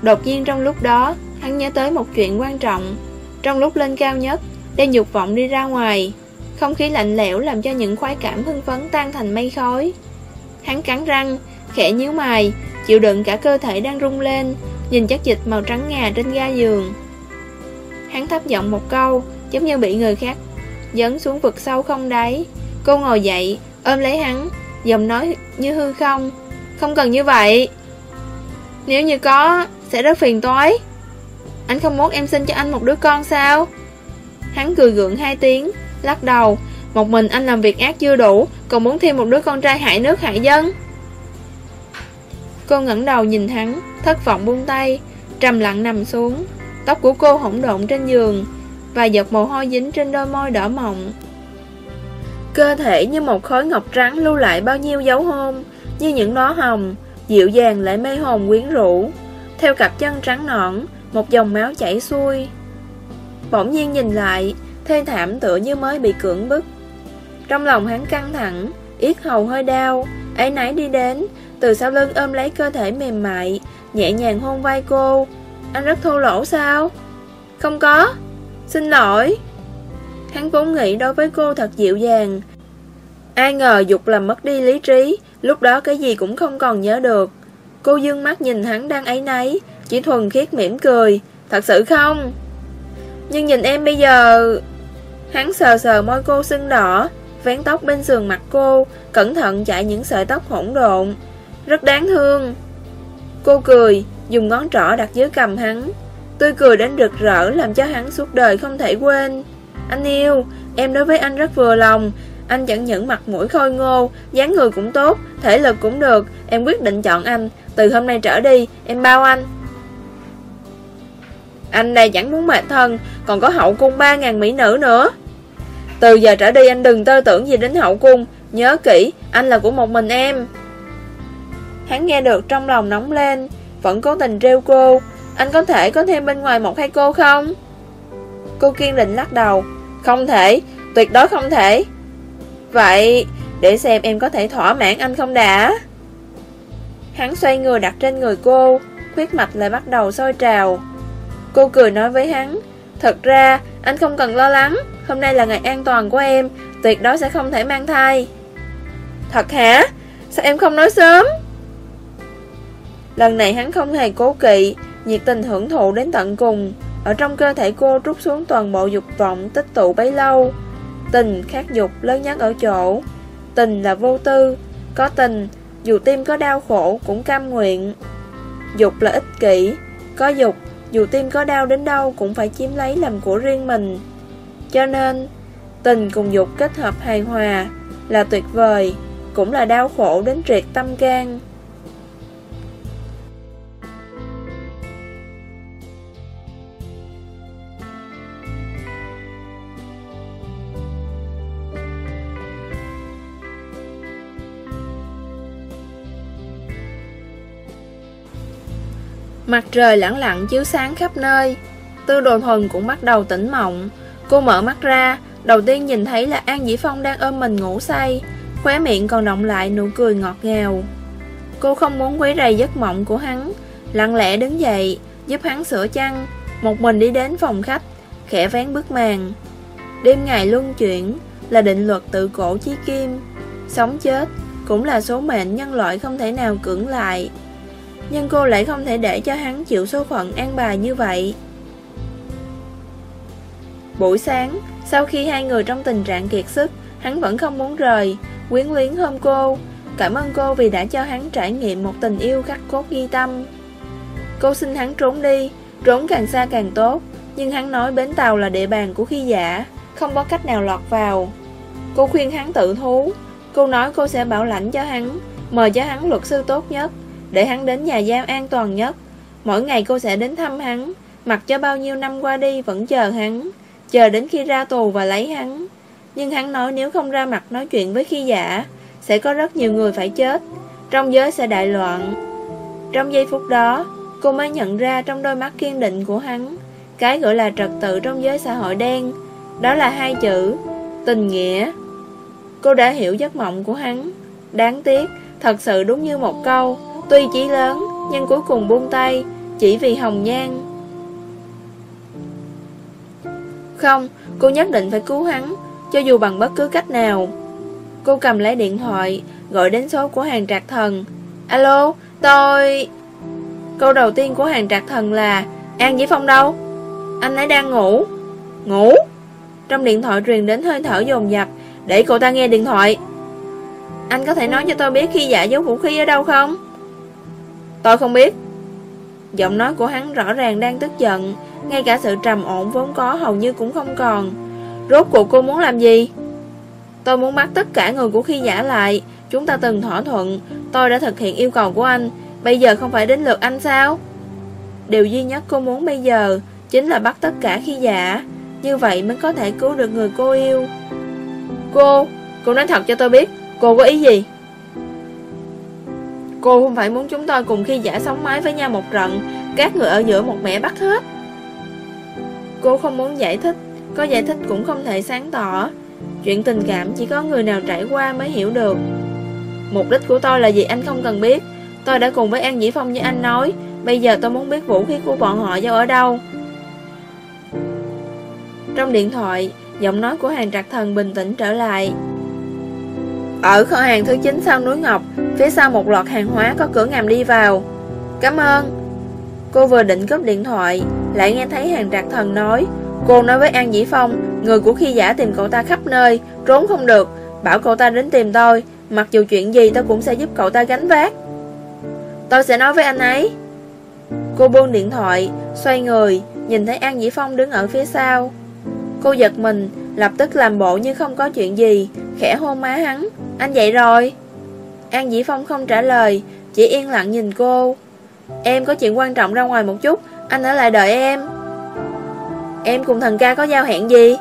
Đột nhiên trong lúc đó, hắn nhớ tới một chuyện quan trọng. Trong lúc lên cao nhất, đem dục vọng đi ra ngoài. Không khí lạnh lẽo làm cho những khoái cảm hưng phấn tan thành mây khói. Hắn cắn răng, khẽ nhíu mày, chịu đựng cả cơ thể đang rung lên, nhìn chất dịch màu trắng ngà trên ga giường. Hắn thấp giọng một câu, giống như bị người khác dấn xuống vực sâu không đáy. Cô ngồi dậy, ôm lấy hắn, giọng nói như hư không. Không cần như vậy. Nếu như có, sẽ rất phiền toái. Anh không muốn em sinh cho anh một đứa con sao? Hắn cười gượng hai tiếng, lắc đầu. Một mình anh làm việc ác chưa đủ, còn muốn thêm một đứa con trai hại nước hại dân. Cô ngẩng đầu nhìn hắn, thất vọng buông tay, trầm lặng nằm xuống. Tóc của cô hỗn độn trên giường, và giọt mồ hôi dính trên đôi môi đỏ mọng. Cơ thể như một khối ngọc trắng lưu lại bao nhiêu dấu hôn, như những đóa hồng, dịu dàng lại mê hồn quyến rũ. Theo cặp chân trắng nõn, một dòng máu chảy xuôi. Bỗng nhiên nhìn lại, thê thảm tựa như mới bị cưỡng bức. Trong lòng hắn căng thẳng, yết hầu hơi đau, ấy nãy đi đến, từ sau lưng ôm lấy cơ thể mềm mại, nhẹ nhàng hôn vai cô. Anh rất thô lỗ sao? Không có. Xin lỗi. Hắn vốn nghĩ đối với cô thật dịu dàng. Ai ngờ dục làm mất đi lý trí, lúc đó cái gì cũng không còn nhớ được. Cô dương mắt nhìn hắn đang ấy nấy, chỉ thuần khiết mỉm cười. Thật sự không? Nhưng nhìn em bây giờ... Hắn sờ sờ môi cô sưng đỏ, vén tóc bên sườn mặt cô, cẩn thận chạy những sợi tóc hỗn độn. Rất đáng thương. Cô cười, dùng ngón trỏ đặt dưới cầm hắn. Tôi cười đến rực rỡ làm cho hắn suốt đời không thể quên. Anh yêu, em đối với anh rất vừa lòng. Anh chẳng những mặt mũi khôi ngô, dáng người cũng tốt, thể lực cũng được. Em quyết định chọn anh. Từ hôm nay trở đi, em bao anh. Anh đây chẳng muốn mệt thân, còn có hậu cung 3.000 mỹ nữ nữa. Từ giờ trở đi anh đừng tơ tưởng gì đến hậu cung, nhớ kỹ, anh là của một mình em. Hắn nghe được trong lòng nóng lên, vẫn cố tình rêu cô, anh có thể có thêm bên ngoài một hai cô không? Cô kiên định lắc đầu Không thể, tuyệt đối không thể Vậy, để xem em có thể thỏa mãn anh không đã Hắn xoay người đặt trên người cô Khuyết mạch lại bắt đầu sôi trào Cô cười nói với hắn Thật ra, anh không cần lo lắng Hôm nay là ngày an toàn của em Tuyệt đối sẽ không thể mang thai Thật hả? Sao em không nói sớm? Lần này hắn không hề cố kỵ nhiệt tình hưởng thụ đến tận cùng. Ở trong cơ thể cô trút xuống toàn bộ dục vọng tích tụ bấy lâu. Tình khác dục lớn nhất ở chỗ. Tình là vô tư, có tình, dù tim có đau khổ cũng cam nguyện. Dục là ích kỷ Có dục, dù tim có đau đến đâu cũng phải chiếm lấy làm của riêng mình Cho nên, tình cùng dục kết hợp hài hòa Là tuyệt vời Cũng là đau khổ đến triệt tâm can Mặt trời lẳng lặng chiếu sáng khắp nơi. Tư đồ thuần cũng bắt đầu tỉnh mộng. Cô mở mắt ra, Đầu tiên nhìn thấy là An Dĩ Phong đang ôm mình ngủ say, Khóe miệng còn động lại nụ cười ngọt ngào. Cô không muốn quấy rầy giấc mộng của hắn, Lặng lẽ đứng dậy, Giúp hắn sửa chăn, Một mình đi đến phòng khách, Khẽ vén bức màn. Đêm ngày luân chuyển, Là định luật tự cổ chí kim. Sống chết Cũng là số mệnh nhân loại không thể nào cưỡng lại nhưng cô lại không thể để cho hắn chịu số phận an bài như vậy. Buổi sáng, Sau khi hai người trong tình trạng kiệt sức, Hắn vẫn không muốn rời. Quyến luyến hôn cô, Cảm ơn cô vì đã cho hắn trải nghiệm một tình yêu khắc cốt ghi tâm. Cô xin hắn trốn đi, Trốn càng xa càng tốt, Nhưng hắn nói bến tàu là địa bàn của khi giả, Không có cách nào lọt vào. Cô khuyên hắn tự thú, Cô nói cô sẽ bảo lãnh cho hắn, Mời cho hắn luật sư tốt nhất để hắn đến nhà giam an toàn nhất. Mỗi ngày cô sẽ đến thăm hắn, Mặc cho bao nhiêu năm qua đi vẫn chờ hắn, Chờ đến khi ra tù và lấy hắn. Nhưng hắn nói nếu không ra mặt nói chuyện với khi giả, Sẽ có rất nhiều người phải chết. Trong giới sẽ đại loạn. Trong giây phút đó, Cô mới nhận ra trong đôi mắt kiên định của hắn, Cái gọi là trật tự trong giới xã hội đen, Đó là hai chữ Tình nghĩa. Cô đã hiểu giấc mộng của hắn. Đáng tiếc, Thật sự đúng như một câu Tuy chỉ lớn, Nhưng cuối cùng buông tay, Chỉ vì hồng nhan. Không, Cô nhất định phải cứu hắn, Cho dù bằng bất cứ cách nào. Cô cầm lấy điện thoại, Gọi đến số của hàng trạc thần. Alo, tôi Câu đầu tiên của hàng trạc thần là, An Dĩ Phong đâu? Anh ấy đang ngủ. Ngủ? Trong điện thoại truyền đến hơi thở dồn dập, Để cô ta nghe điện thoại. Anh có thể nói cho tôi biết khi giả giấu vũ khí ở đâu không? Tôi không biết. Giọng nói của hắn rõ ràng đang tức giận, Ngay cả sự trầm ổn vốn có hầu như cũng không còn. Rốt cuộc cô muốn làm gì? Tôi muốn bắt tất cả người của khi giả lại. Chúng ta từng thỏa thuận. Tôi đã thực hiện yêu cầu của anh. Bây giờ không phải đến lượt anh sao? Điều duy nhất cô muốn bây giờ Chính là bắt tất cả khi giả. Như vậy mới có thể cứu được người cô yêu. Cô Cô nói thật cho tôi biết, Cô có ý gì? Cô không phải muốn chúng tôi cùng khi giả sóng mái với nhau một trận. Các người ở giữa một mẹ bắt hết. Cô không muốn giải thích. Có giải thích cũng không thể sáng tỏ. Chuyện tình cảm chỉ có người nào trải qua mới hiểu được. Mục đích của tôi là gì anh không cần biết. Tôi đã cùng với An Dĩ Phong như anh nói. Bây giờ tôi muốn biết vũ khí của bọn họ giấu ở đâu. Trong điện thoại, Giọng nói của hàng trạc thần bình tĩnh trở lại. Ở kho hàng thứ 9 sau núi Ngọc, Phía sau một loạt hàng hóa có cửa ngầm đi vào. Cảm ơn. Cô vừa định cướp điện thoại, Lại nghe thấy hàng trạc thần nói, Cô nói với An Dĩ Phong, Người của khi giả tìm cậu ta khắp nơi, Trốn không được, Bảo cậu ta đến tìm tôi, Mặc dù chuyện gì tôi cũng sẽ giúp cậu ta gánh vác. Tôi sẽ nói với anh ấy. Cô buông điện thoại, Xoay người, Nhìn thấy An Dĩ Phong đứng ở phía sau. Cô giật mình, Lập tức làm bộ như không có chuyện gì, Khẽ hôn má hắn. Anh dậy rồi. An Dĩ Phong không trả lời, Chỉ yên lặng nhìn cô. Em có chuyện quan trọng ra ngoài một chút, Anh ở lại đợi em. Em cùng thần ca có giao hẹn gì?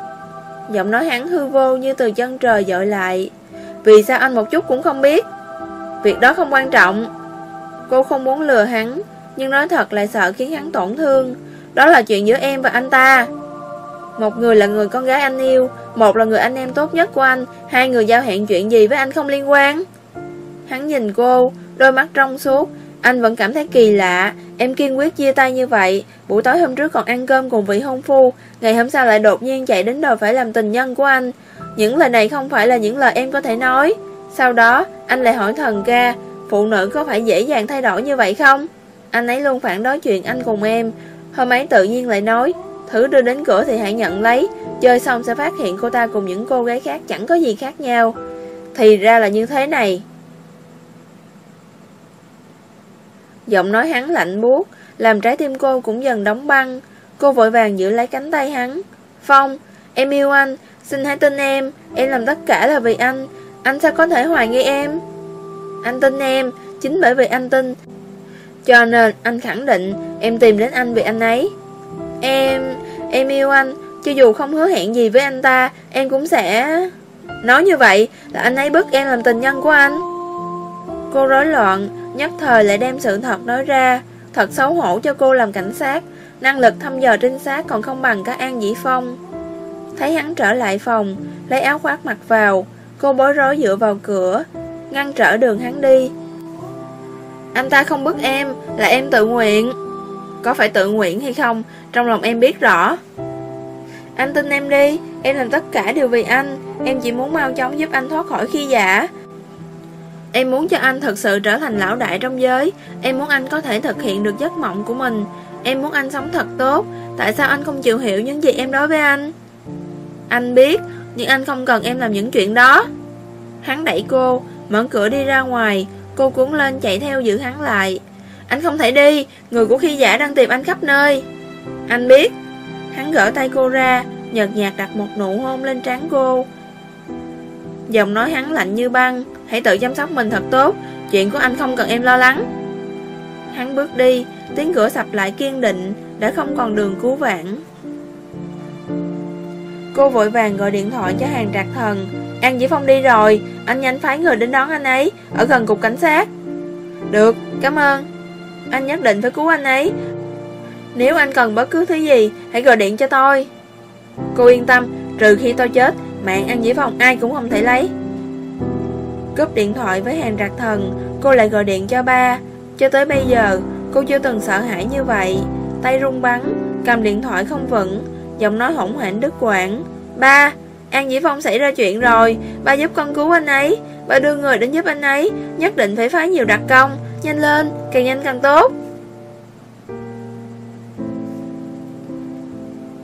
Giọng nói hắn hư vô như từ chân trời dội lại. Vì sao anh một chút cũng không biết? Việc đó không quan trọng. Cô không muốn lừa hắn, Nhưng nói thật lại sợ khiến hắn tổn thương. Đó là chuyện giữa em và anh ta. Một người là người con gái anh yêu Một là người anh em tốt nhất của anh. Hai người giao hẹn chuyện gì với anh không liên quan. Hắn nhìn cô, đôi mắt trong suốt. Anh vẫn cảm thấy kỳ lạ. Em kiên quyết chia tay như vậy. Buổi tối hôm trước còn ăn cơm cùng vị hôn phu. Ngày hôm sau lại đột nhiên chạy đến đòi phải làm tình nhân của anh. Những lời này không phải là những lời em có thể nói. Sau đó anh lại hỏi thần ca Phụ nữ có phải dễ dàng thay đổi như vậy không? Anh ấy luôn phản đối chuyện anh cùng em. Hôm ấy tự nhiên lại nói Thứ đưa đến cửa thì hãy nhận lấy. Chơi xong sẽ phát hiện cô ta cùng những cô gái khác chẳng có gì khác nhau. Thì ra là như thế này. Giọng nói hắn lạnh buốt Làm trái tim cô cũng dần đóng băng. Cô vội vàng giữ lấy cánh tay hắn. Phong, em yêu anh. Xin hãy tin em. Em làm tất cả là vì anh. Anh sao có thể hoài nghi em? Anh tin em. Chính bởi vì anh tin. Cho nên anh khẳng định Em tìm đến anh vì anh ấy. Em... em yêu anh. Cho dù không hứa hẹn gì với anh ta, Em cũng sẽ... Nói như vậy. Là anh ấy bức em làm tình nhân của anh. Cô rối loạn, Nhất thời lại đem sự thật nói ra. Thật xấu hổ cho cô làm cảnh sát. Năng lực thăm dò trinh sát còn không bằng các An Dĩ Phong. Thấy hắn trở lại phòng, Lấy áo khoác mặc vào. Cô bối rối dựa vào cửa, Ngăn trở đường hắn đi. Anh ta không bức em, Là em tự nguyện. Có phải tự nguyện hay không? Trong lòng em biết rõ. Anh tin em đi, Em làm tất cả đều vì anh. Em chỉ muốn mau chóng giúp anh thoát khỏi khi giả Em muốn cho anh thật sự trở thành lão đại trong giới. Em muốn anh có thể thực hiện được giấc mộng của mình. Em muốn anh sống thật tốt. Tại sao anh không chịu hiểu những gì em nói với anh? Anh biết, Nhưng anh không cần em làm những chuyện đó. Hắn đẩy cô, Mở cửa đi ra ngoài. Cô cuốn lên chạy theo giữ hắn lại. Anh không thể đi. Người của khi giả đang tìm anh khắp nơi. Anh biết. Hắn gỡ tay cô ra Nhợt nhạt đặt một nụ hôn lên trán cô. Giọng nói hắn lạnh như băng Hãy tự chăm sóc mình thật tốt Chuyện của anh không cần em lo lắng. Hắn bước đi Tiếng cửa sập lại kiên định Đã không còn đường cứu vãn. Cô vội vàng gọi điện thoại cho hàng trạc thần. An Dĩ Phong đi rồi Anh nhanh phái người đến đón anh ấy Ở gần cục cảnh sát. Được, cảm ơn. Anh nhất định phải cứu anh ấy nếu anh cần bất cứ thứ gì Hãy gọi điện cho tôi. Cô yên tâm, trừ khi tôi chết Mạng ăn Dĩ Phong ai cũng không thể lấy. Cúp điện thoại với hàng rạc thần Cô lại gọi điện cho ba. Cho tới bây giờ Cô chưa từng sợ hãi như vậy. Tay rung bắn Cầm điện thoại không vững Giọng nói hỗn hển đứt quãng. Ba An Dĩ Phong xảy ra chuyện rồi. Ba giúp con cứu anh ấy. Ba đưa người đến giúp anh ấy Nhất định phải phái nhiều đặc công. Nhanh lên Càng nhanh càng tốt.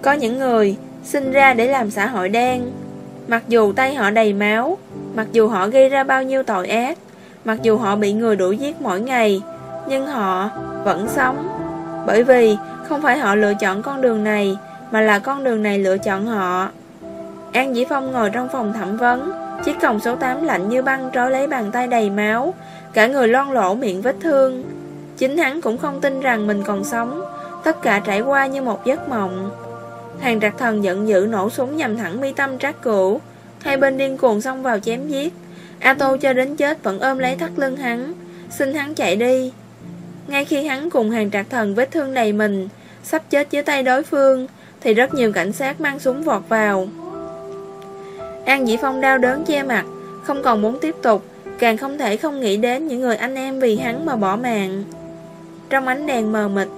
Có những người Sinh ra để làm xã hội đen. Mặc dù tay họ đầy máu, Mặc dù họ gây ra bao nhiêu tội ác, Mặc dù họ bị người đuổi giết mỗi ngày, Nhưng họ vẫn sống. Bởi vì không phải họ lựa chọn con đường này, Mà là con đường này lựa chọn họ. An Dĩ Phong ngồi trong phòng thẩm vấn, Chiếc còng số 8 lạnh như băng trói lấy bàn tay đầy máu, Cả người lon lỗ miệng vết thương. Chính hắn cũng không tin rằng mình còn sống, Tất cả trải qua như một giấc mộng. Hàng trạc thần giận dữ nổ súng nhằm thẳng mi tâm trác cửu. Hai bên điên cuồng xông vào chém giết. A Tô cho đến chết vẫn ôm lấy thắt lưng hắn, Xin hắn chạy đi. Ngay khi hắn cùng hàng trạc thần vết thương đầy mình, Sắp chết dưới tay đối phương, Thì rất nhiều cảnh sát mang súng vọt vào. An Dĩ Phong đau đớn che mặt, Không còn muốn tiếp tục, Càng không thể không nghĩ đến những người anh em vì hắn mà bỏ mạng. Trong ánh đèn mờ mịt,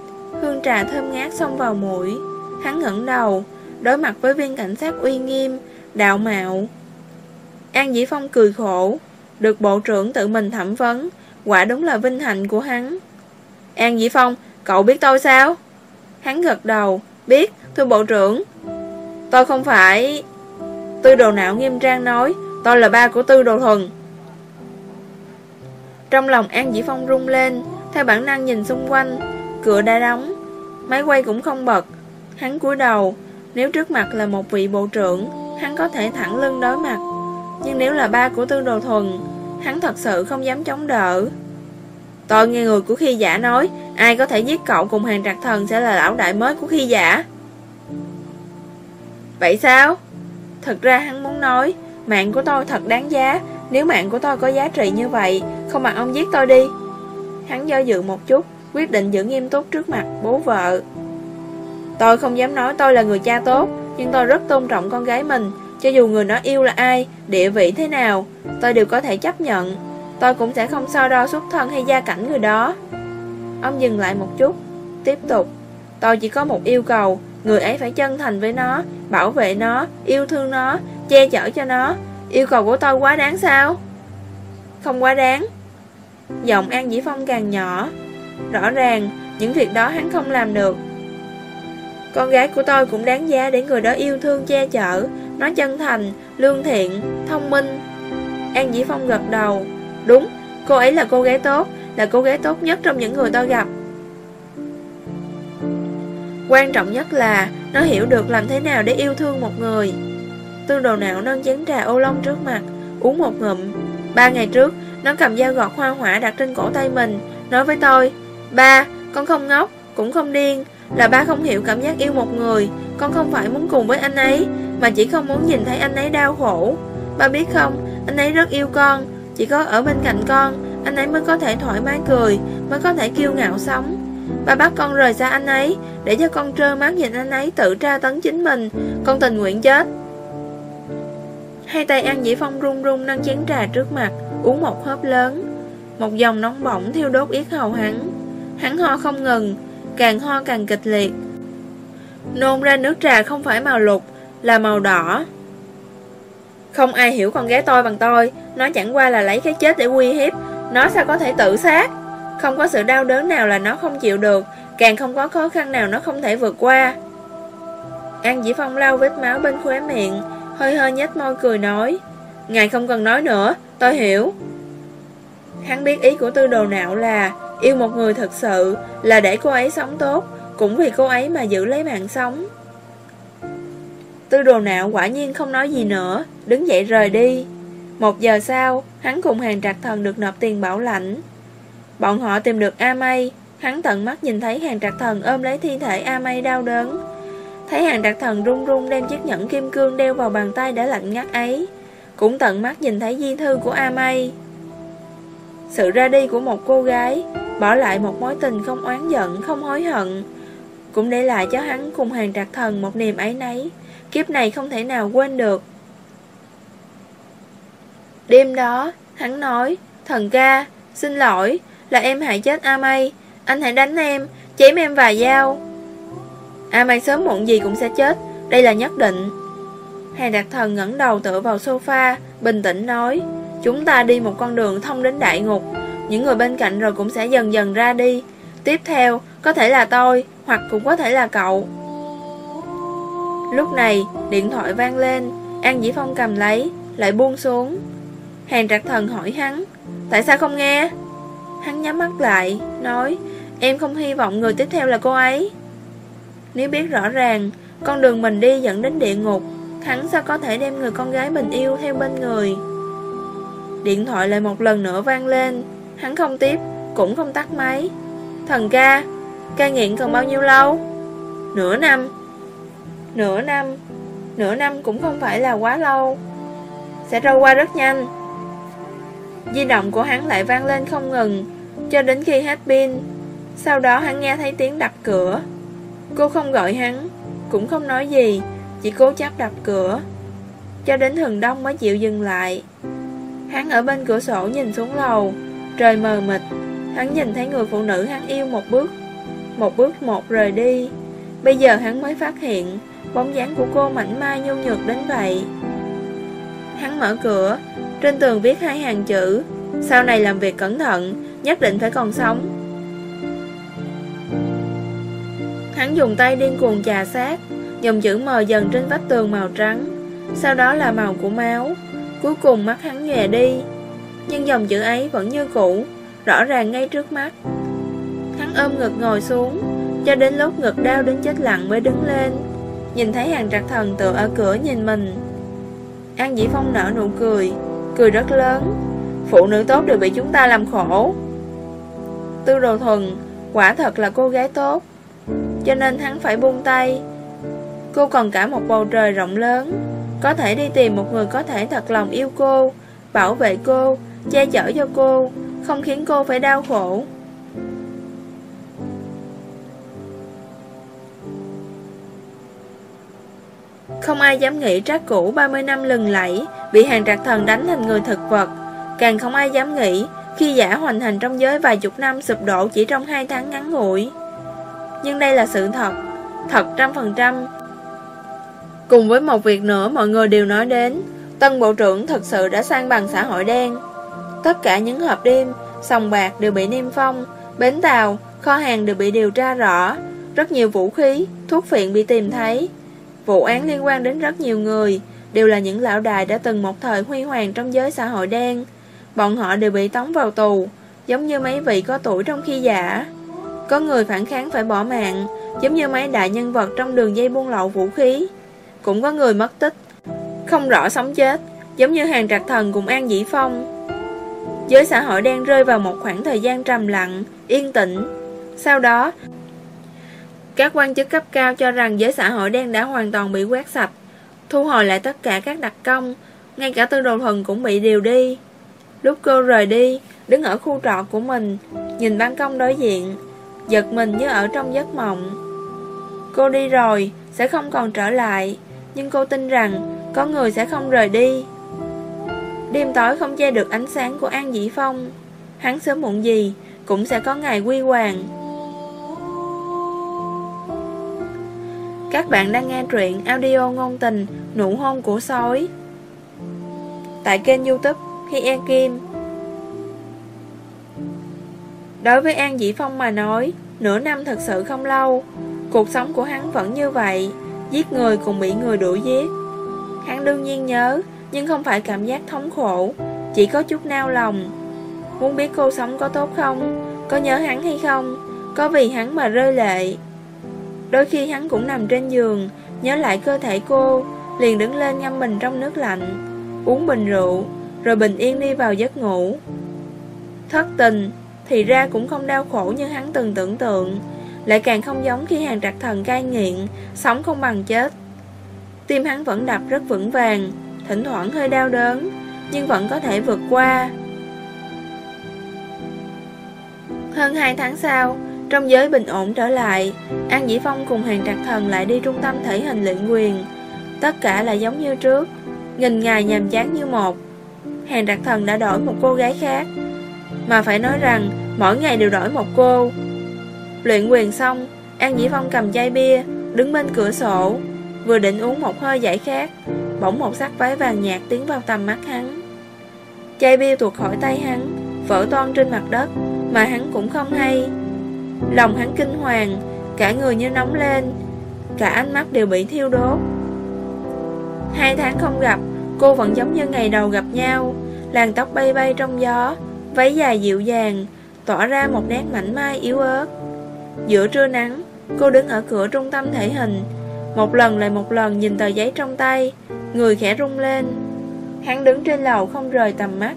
Hương trà thơm ngát xông vào mũi. Hắn ngẩng đầu, Đối mặt với viên cảnh sát uy nghiêm, Đạo mạo. An Dĩ Phong cười khổ, Được bộ trưởng tự mình thẩm vấn, Quả đúng là vinh hạnh của hắn. An Dĩ Phong, Cậu biết tôi sao? Hắn gật đầu, Biết, thưa bộ trưởng. Tôi không phải. Tư đồ não nghiêm trang nói, Tôi là ba của tư đồ thuần. Trong lòng An Dĩ Phong rung lên, Theo bản năng nhìn xung quanh, Cửa đã đóng, Máy quay cũng không bật. Hắn cúi đầu. Nếu trước mặt là một vị bộ trưởng, Hắn có thể thẳng lưng đối mặt. Nhưng nếu là ba của tư đồ thuần, Hắn thật sự không dám chống đỡ. Tôi nghe người của khi giả nói, Ai có thể giết cậu cùng hàng trạc thần Sẽ là lão đại mới của khi giả. Vậy sao? Thật ra hắn muốn nói, Mạng của tôi thật đáng giá. Nếu mạng của tôi có giá trị như vậy, Không bằng ông giết tôi đi. Hắn do dự một chút, Quyết định giữ nghiêm túc trước mặt bố vợ. Tôi không dám nói tôi là người cha tốt, Nhưng tôi rất tôn trọng con gái mình, Cho dù người nó yêu là ai, Địa vị thế nào, Tôi đều có thể chấp nhận. Tôi cũng sẽ không so đo xuất thân hay gia cảnh người đó. Ông dừng lại một chút, Tiếp tục. Tôi chỉ có một yêu cầu, Người ấy phải chân thành với nó, Bảo vệ nó, Yêu thương nó, Che chở cho nó. Yêu cầu của tôi quá đáng sao? Không quá đáng. Giọng An Dĩ Phong càng nhỏ. Rõ ràng, Những việc đó hắn không làm được. Con gái của tôi cũng đáng giá để người đó yêu thương che chở Nó chân thành, lương thiện, thông minh An Dĩ Phong gật đầu Đúng, cô ấy là cô gái tốt là cô gái tốt nhất trong những người tôi gặp. Quan trọng nhất là nó hiểu được làm thế nào để yêu thương một người. Tư đồ não nâng chén trà ô long trước mặt, uống một ngụm. Ba ngày trước, nó cầm dao gọt hoa hỏa đặt trên cổ tay mình, nói với tôi, Ba, con không ngốc, cũng không điên, là ba không hiểu cảm giác yêu một người, con không phải muốn cùng với anh ấy, mà chỉ không muốn nhìn thấy anh ấy đau khổ. Ba biết không, anh ấy rất yêu con, chỉ có ở bên cạnh con, anh ấy mới có thể thoải mái cười, mới có thể kiêu ngạo sống. Ba bắt con rời xa anh ấy, để cho con trơ mắt nhìn anh ấy tự tra tấn chính mình, con tình nguyện chết. Hai tay An Dĩ Phong run run nâng chén trà trước mặt, uống một hớp lớn. Một dòng nóng bỏng thiêu đốt yết hầu hắn. Hắn ho không ngừng, càng ho càng kịch liệt. Nôn ra nước trà không phải màu lục, là màu đỏ. Không ai hiểu con gái tôi bằng tôi, nó chẳng qua là lấy cái chết để uy hiếp, nó sao có thể tự sát? Không có sự đau đớn nào là nó không chịu được, càng không có khó khăn nào nó không thể vượt qua. An Dĩ Phong lau vết máu bên khóe miệng, hơi hơi nhếch môi cười nói, Ngài không cần nói nữa, tôi hiểu. Hắn biết ý của tư đồ nạo là Yêu một người thật sự là để cô ấy sống tốt, Cũng vì cô ấy mà giữ lấy mạng sống. Tư đồ nạo quả nhiên không nói gì nữa, Đứng dậy rời đi. Một giờ sau, Hắn cùng hàng trạc thần được nộp tiền bảo lãnh. Bọn họ tìm được A Mây Hắn tận mắt nhìn thấy hàng trạc thần ôm lấy thi thể A Mây đau đớn. Thấy hàng trạc thần run run đem chiếc nhẫn kim cương đeo vào bàn tay đã lạnh ngắt ấy, Cũng tận mắt nhìn thấy di thư của A Mây sự ra đi của một cô gái Bỏ lại một mối tình không oán giận, Không hối hận. Cũng để lại cho hắn cùng hàng trạc thần Một niềm ấy nấy Kiếp này không thể nào quên được. Đêm đó, Hắn nói, Thần ca, Xin lỗi, Là em hại chết A May Anh hãy đánh em, Chém em vài dao. A Mai sớm muộn gì cũng sẽ chết, Đây là nhất định. Hàng đặc thần ngẩng đầu tựa vào sofa, Bình tĩnh nói, Chúng ta đi một con đường thông đến đại ngục. Những người bên cạnh rồi cũng sẽ dần dần ra đi. Tiếp theo, có thể là tôi, Hoặc cũng có thể là cậu. Lúc này, điện thoại vang lên. An Dĩ Phong cầm lấy, Lại buông xuống. Hàng trạc thần hỏi hắn, Tại sao không nghe? Hắn nhắm mắt lại, Nói, Em không hy vọng người tiếp theo là cô ấy. Nếu biết rõ ràng, Con đường mình đi dẫn đến địa ngục, Hắn sao có thể đem người con gái mình yêu theo bên người? Điện thoại lại một lần nữa vang lên. Hắn không tiếp, Cũng không tắt máy. Thần ca Ca nghiện còn bao nhiêu lâu? Nửa năm. Nửa năm. Nửa năm cũng không phải là quá lâu. Sẽ trôi qua rất nhanh. Di động của hắn lại vang lên không ngừng, Cho đến khi hết pin. Sau đó hắn nghe thấy tiếng đập cửa. Cô không gọi hắn, Cũng không nói gì, Chỉ cố chấp đập cửa. Cho đến hừng đông mới chịu dừng lại. Hắn ở bên cửa sổ nhìn xuống lầu. Trời mờ mịt. Hắn nhìn thấy người phụ nữ hắn yêu một bước. Một bước một rời đi. Bây giờ hắn mới phát hiện, Bóng dáng của cô mảnh mai nhu nhược đến vậy. Hắn mở cửa, Trên tường viết hai hàng chữ. Sau này làm việc cẩn thận, Nhất định phải còn sống. Hắn dùng tay điên cuồng chà sát Dòng chữ mờ dần trên vách tường màu trắng. Sau đó là màu của máu. Cuối cùng mắt hắn nhòe đi. Nhưng dòng chữ ấy vẫn như cũ, Rõ ràng ngay trước mắt. Hắn ôm ngực ngồi xuống, Cho đến lúc ngực đau đến chết lặng mới đứng lên. Nhìn thấy hàng trạc thần tựa ở cửa nhìn mình. An Dĩ Phong nở nụ cười Cười rất lớn. Phụ nữ tốt đều bị chúng ta làm khổ. Tư đồ thuần, Quả thật là cô gái tốt. Cho nên hắn phải buông tay. Cô còn cả một bầu trời rộng lớn, có thể đi tìm một người có thể thật lòng yêu cô, Bảo vệ cô Che chở cho cô, Không khiến cô phải đau khổ. Không ai dám nghĩ trác cũ 30 năm lừng lẫy, Bị hàng trạc thần đánh thành người thực vật. Càng không ai dám nghĩ, Khi giả hoành hành trong giới vài chục năm sụp đổ chỉ trong hai tháng ngắn ngủi. Nhưng đây là sự thật Thật trăm phần trăm. Cùng với một việc nữa mọi người đều nói đến, Tân Bộ trưởng thực sự đã sang bằng xã hội đen. Tất cả những hộp đêm, sòng bạc đều bị niêm phong Bến tàu, kho hàng đều bị điều tra rõ Rất nhiều vũ khí, thuốc phiện bị tìm thấy Vụ án liên quan đến rất nhiều người Đều là những lão đài đã từng một thời huy hoàng trong giới xã hội đen Bọn họ đều bị tống vào tù giống như mấy vị có tuổi trong khi giả. Có người phản kháng phải bỏ mạng, giống như mấy đại nhân vật trong đường dây buôn lậu vũ khí. Cũng có người mất tích, không rõ sống chết, giống như hàng trạc thần cùng An Dĩ Phong. Giới xã hội đang rơi vào một khoảng thời gian trầm lặng, yên tĩnh. Sau đó, các quan chức cấp cao cho rằng giới xã hội đen đã hoàn toàn bị quét sạch, thu hồi lại tất cả các đặc công, ngay cả tư đồ thuần cũng bị điều đi. Lúc cô rời đi, đứng ở khu trọ của mình, nhìn ban công đối diện, giật mình như ở trong giấc mộng. Cô đi rồi, sẽ không còn trở lại, nhưng cô tin rằng có người sẽ không rời đi. Đêm tối không che được ánh sáng của An Dĩ Phong, hắn sớm muộn gì cũng sẽ có ngày quy hoàng. Các bạn đang nghe truyện audio ngôn tình Nụ hôn của sói Tại kênh youtube Hi An Kim. Đối với An Dĩ Phong mà nói Nửa năm thật sự không lâu. Cuộc sống của hắn vẫn như vậy Giết người cùng bị người đuổi giết. Hắn đương nhiên nhớ nhưng không phải cảm giác thống khổ, Chỉ có chút nao lòng. Muốn biết cô sống có tốt không, Có nhớ hắn hay không, Có vì hắn mà rơi lệ. Đôi khi hắn cũng nằm trên giường, Nhớ lại cơ thể cô, Liền đứng lên ngâm mình trong nước lạnh, Uống bình rượu, Rồi bình yên đi vào giấc ngủ. Thất tình Thì ra cũng không đau khổ như hắn từng tưởng tượng, Lại càng không giống khi hàng trạc thần cai nghiện, Sống không bằng chết. Tim hắn vẫn đập rất vững vàng Thỉnh thoảng hơi đau đớn Nhưng vẫn có thể vượt qua Hơn 2 tháng sau trong giới bình ổn trở lại, An Dĩ Phong cùng hàng trạc thần lại đi trung tâm thể hình luyện quyền. Tất cả là giống như trước, nghìn ngày nhàm chán như một. Hàng trạc thần đã đổi một cô gái khác, mà phải nói rằng mỗi ngày đều đổi một cô. Luyện quyền xong, An Dĩ Phong cầm chai bia, đứng bên cửa sổ, vừa định uống một hơi giải khát, bỗng một sắc váy vàng nhạt tiến vào tầm mắt hắn. Chai bia tuột khỏi tay hắn, vỡ toan trên mặt đất, mà hắn cũng không hay. Lòng hắn kinh hoàng Cả người như nóng lên Cả ánh mắt đều bị thiêu đốt Hai tháng không gặp Cô vẫn giống như ngày đầu gặp nhau Làn tóc bay bay trong gió Váy dài dịu dàng Tỏa ra một nét mảnh mai yếu ớt Giữa trưa nắng Cô đứng ở cửa trung tâm thể hình một lần lại một lần nhìn tờ giấy trong tay, Người khẽ rung lên. Hắn đứng trên lầu không rời tầm mắt.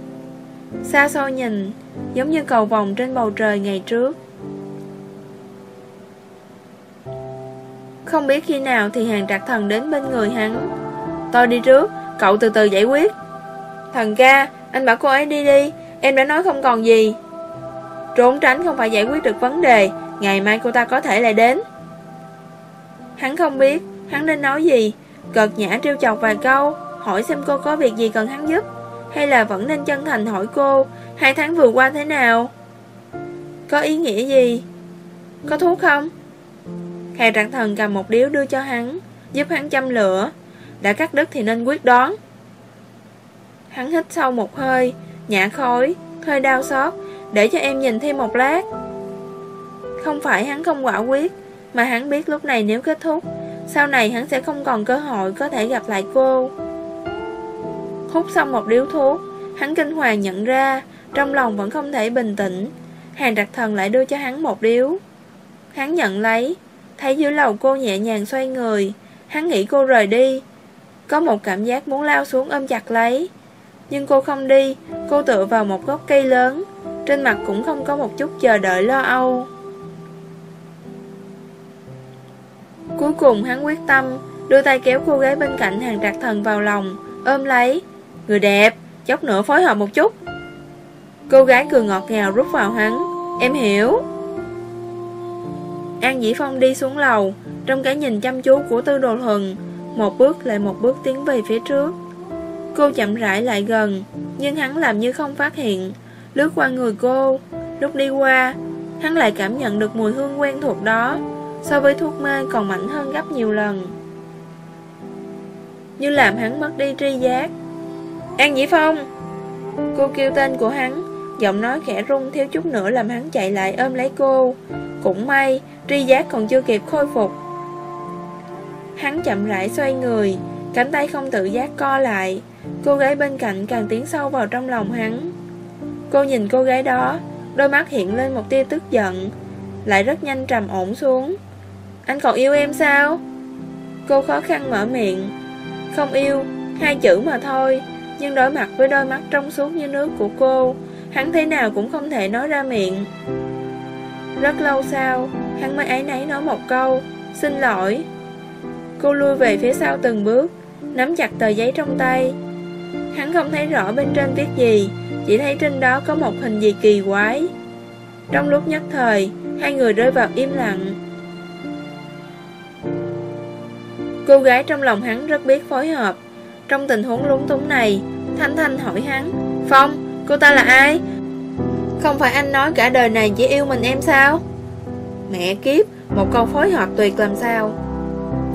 Xa xôi nhìn, Giống như cầu vòng trên bầu trời ngày trước. Không biết khi nào thì hàng trạc thần đến bên người hắn. Tôi đi trước, Cậu từ từ giải quyết. Thần ca, Anh bảo cô ấy đi đi, Em đã nói không còn gì. Trốn tránh không phải giải quyết được vấn đề, Ngày mai cô ta có thể lại đến. Hắn không biết, Hắn nên nói gì. Cợt nhã trêu chọc vài câu, Hỏi xem cô có việc gì cần hắn giúp, Hay là vẫn nên chân thành hỏi cô, Hai tháng vừa qua thế nào? Có ý nghĩa gì? Có thuốc không? Hàng trạng thần cầm một điếu đưa cho hắn, Giúp hắn châm lửa. Đã cắt đứt thì nên quyết đoán. Hắn hít sâu một hơi, Nhả khói, Hơi đau xót, Để cho em nhìn thêm một lát. Không phải hắn không quả quyết mà hắn biết lúc này nếu kết thúc, Sau này hắn sẽ không còn cơ hội Có thể gặp lại cô. Hút xong một điếu thuốc, Hắn kinh hoàng nhận ra, Trong lòng vẫn không thể bình tĩnh. Hàng đặc thần lại đưa cho hắn một điếu. Hắn nhận lấy, Thấy dưới lầu cô nhẹ nhàng xoay người. Hắn nghĩ cô rời đi, Có một cảm giác muốn lao xuống ôm chặt lấy. Nhưng cô không đi, Cô tựa vào một gốc cây lớn, Trên mặt cũng không có một chút chờ đợi lo âu. Cuối cùng hắn quyết tâm Đưa tay kéo cô gái bên cạnh hàng trạc thần vào lòng Ôm lấy. Người đẹp, chốc nữa phối hợp một chút. Cô gái cười ngọt ngào rút vào hắn. Em hiểu. An Dĩ Phong đi xuống lầu Trong cái nhìn chăm chú của tư đồ thuần Một bước lại một bước tiến về phía trước. Cô chậm rãi lại gần Nhưng hắn làm như không phát hiện. Lướt qua người cô Lúc đi qua Hắn lại cảm nhận được mùi hương quen thuộc đó. So với thuốc mê còn mạnh hơn gấp nhiều lần. Như làm hắn mất đi tri giác. An Dĩ Phong, Cô kêu tên của hắn, Giọng nói khẽ rung thiếu chút nữa làm hắn chạy lại ôm lấy cô. Cũng may, Tri giác còn chưa kịp khôi phục. Hắn chậm rãi xoay người, Cánh tay không tự giác co lại. Cô gái bên cạnh càng tiến sâu vào trong lòng hắn. Cô nhìn cô gái đó, Đôi mắt hiện lên một tia tức giận, Lại rất nhanh trầm ổn xuống. Anh còn yêu em sao? Cô khó khăn mở miệng. Không yêu, hai chữ mà thôi. Nhưng đối mặt với đôi mắt trong suốt như nước của cô Hắn thế nào cũng không thể nói ra miệng. Rất lâu sau Hắn mới ấy nấy nói một câu Xin lỗi. Cô lui về phía sau từng bước Nắm chặt tờ giấy trong tay. Hắn không thấy rõ bên trên viết gì Chỉ thấy trên đó có một hình gì kỳ quái. Trong lúc nhất thời Hai người rơi vào im lặng. Cô gái trong lòng hắn rất biết phối hợp. Trong tình huống lúng túng này Thanh Thanh hỏi hắn Phong, cô ta là ai? Không phải anh nói cả đời này chỉ yêu mình em sao? Mẹ kiếp, một câu phối hợp tuyệt làm sao?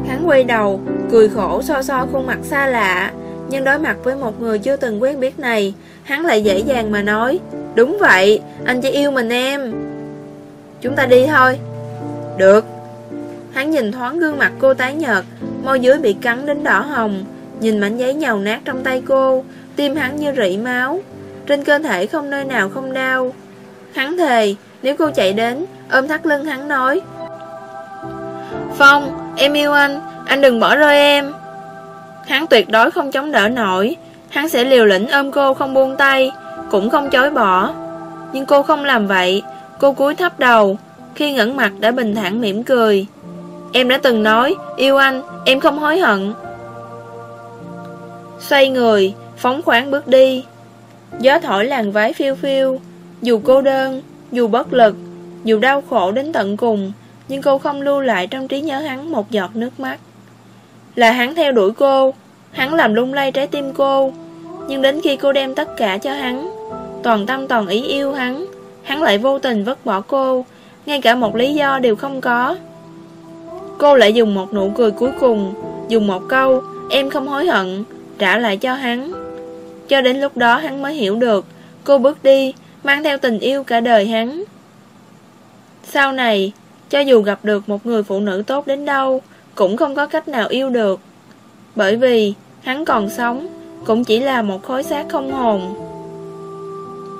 Hắn quay đầu, cười khổ so so khuôn mặt xa lạ Nhưng đối mặt với một người chưa từng quen biết này Hắn lại dễ dàng mà nói Đúng vậy, anh chỉ yêu mình em. Chúng ta đi thôi. Được. Hắn nhìn thoáng gương mặt cô tái nhợt Môi dưới bị cắn đến đỏ hồng. Nhìn mảnh giấy nhầu nát trong tay cô, Tim hắn như rỉ máu. Trên cơ thể không nơi nào không đau. Hắn thề, Nếu cô chạy đến, Ôm thắt lưng hắn nói, Phong, Em yêu anh Anh đừng bỏ rơi em. Hắn tuyệt đối không chống đỡ nổi. Hắn sẽ liều lĩnh ôm cô không buông tay, Cũng không chối bỏ. Nhưng cô không làm vậy. Cô cúi thấp đầu, Khi ngẩng mặt đã bình thản mỉm cười. Em đã từng nói, Yêu anh, Em không hối hận. Xoay người, Phóng khoáng bước đi. Gió thổi làn váy phiêu phiêu. Dù cô đơn, Dù bất lực, Dù đau khổ đến tận cùng, Nhưng cô không lưu lại trong trí nhớ hắn một giọt nước mắt. Là hắn theo đuổi cô, Hắn làm lung lay trái tim cô. Nhưng đến khi cô đem tất cả cho hắn, Toàn tâm toàn ý yêu hắn Hắn lại vô tình vứt bỏ cô. Ngay cả một lý do đều không có. Cô lại dùng một nụ cười cuối cùng, Dùng một câu, Em không hối hận, Trả lại cho hắn. Cho đến lúc đó hắn mới hiểu được, Cô bước đi, Mang theo tình yêu cả đời hắn. Sau này, Cho dù gặp được một người phụ nữ tốt đến đâu, Cũng không có cách nào yêu được. Bởi vì Hắn còn sống, Cũng chỉ là một khối xác không hồn.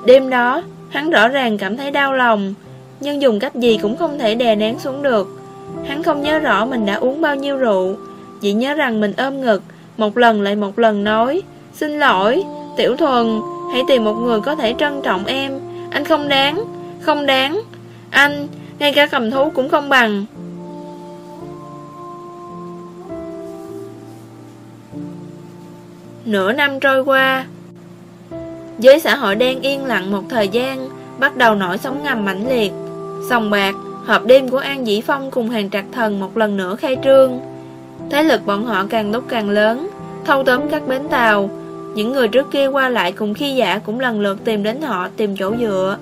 Đêm đó, Hắn rõ ràng cảm thấy đau lòng, Nhưng dùng cách gì cũng không thể đè nén xuống được. Hắn không nhớ rõ mình đã uống bao nhiêu rượu. Chỉ nhớ rằng mình ôm ngực Một lần lại một lần nói Xin lỗi, Tiểu Thuần Hãy tìm một người có thể trân trọng em. Anh không đáng, không đáng. Anh, ngay cả cầm thú cũng không bằng. Nửa năm trôi qua. Giới xã hội đen yên lặng một thời gian Bắt đầu nổi sóng ngầm mãnh liệt. Sòng bạc Họp đêm của An Dĩ Phong cùng hàng trạc thần một lần nữa khai trương. Thế lực bọn họ càng lúc càng lớn, Thâu tóm các bến tàu. Những người trước kia qua lại cùng khi giả cũng lần lượt tìm đến họ, tìm chỗ dựa.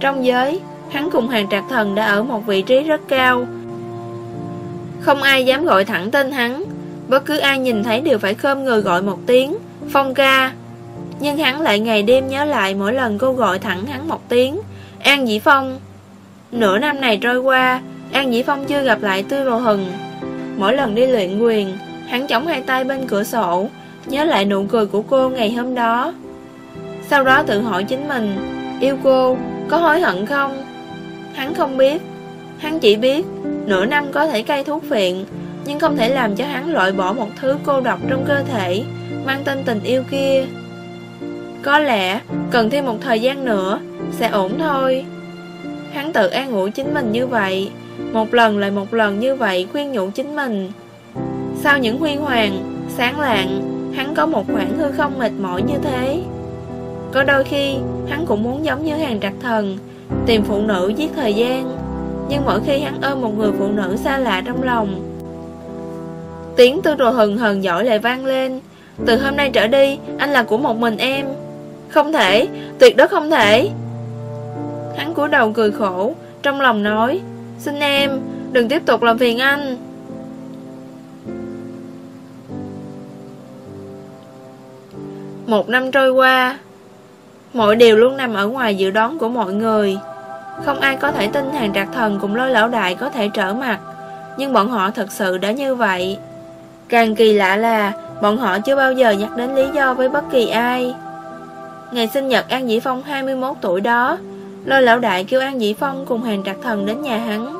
Trong giới, Hắn cùng hàng trạc thần đã ở một vị trí rất cao. Không ai dám gọi thẳng tên hắn, Bất cứ ai nhìn thấy đều phải khơm người gọi một tiếng, Phong ca. Nhưng hắn lại ngày đêm nhớ lại mỗi lần cô gọi thẳng hắn một tiếng, An Dĩ Phong Nửa năm này trôi qua, An Dĩ Phong chưa gặp lại Tư Rồ Hừng Mỗi lần đi luyện quyền, Hắn chống hai tay bên cửa sổ, Nhớ lại nụ cười của cô ngày hôm đó. Sau đó tự hỏi chính mình, Yêu cô, Có hối hận không? Hắn không biết. Hắn chỉ biết, Nửa năm có thể cây thuốc phiện, Nhưng không thể làm cho hắn loại bỏ một thứ cô độc trong cơ thể, Mang tên tình yêu kia. Có lẽ Cần thêm một thời gian nữa, Sẽ ổn thôi. Hắn tự an ủi chính mình như vậy. Một lần lại một lần như vậy khuyên nhủ chính mình. Sau những huy hoàng, sáng lạng Hắn có một khoảng hư không mệt mỏi như thế. Có đôi khi Hắn cũng muốn giống như hàng trạc thần Tìm phụ nữ giết thời gian. Nhưng mỗi khi hắn ôm một người phụ nữ xa lạ trong lòng Tiếng tư đồ hừng hừng giỏi lại vang lên. Từ hôm nay trở đi Anh là của một mình em. Không thể, tuyệt đối không thể. Hắn cúi đầu cười khổ Trong lòng nói Xin em, đừng tiếp tục làm phiền anh. Một năm trôi qua Mọi điều luôn nằm ở ngoài dự đoán của mọi người. Không ai có thể tin hàng trạc thần cùng lôi lão đại có thể trở mặt Nhưng bọn họ thật sự đã như vậy. Càng kỳ lạ là Bọn họ chưa bao giờ nhắc đến lý do với bất kỳ ai. Ngày sinh nhật An Dĩ Phong 21 tuổi đó Lôi lão đại kêu An Dĩ Phong cùng hàng trạc thần đến nhà hắn.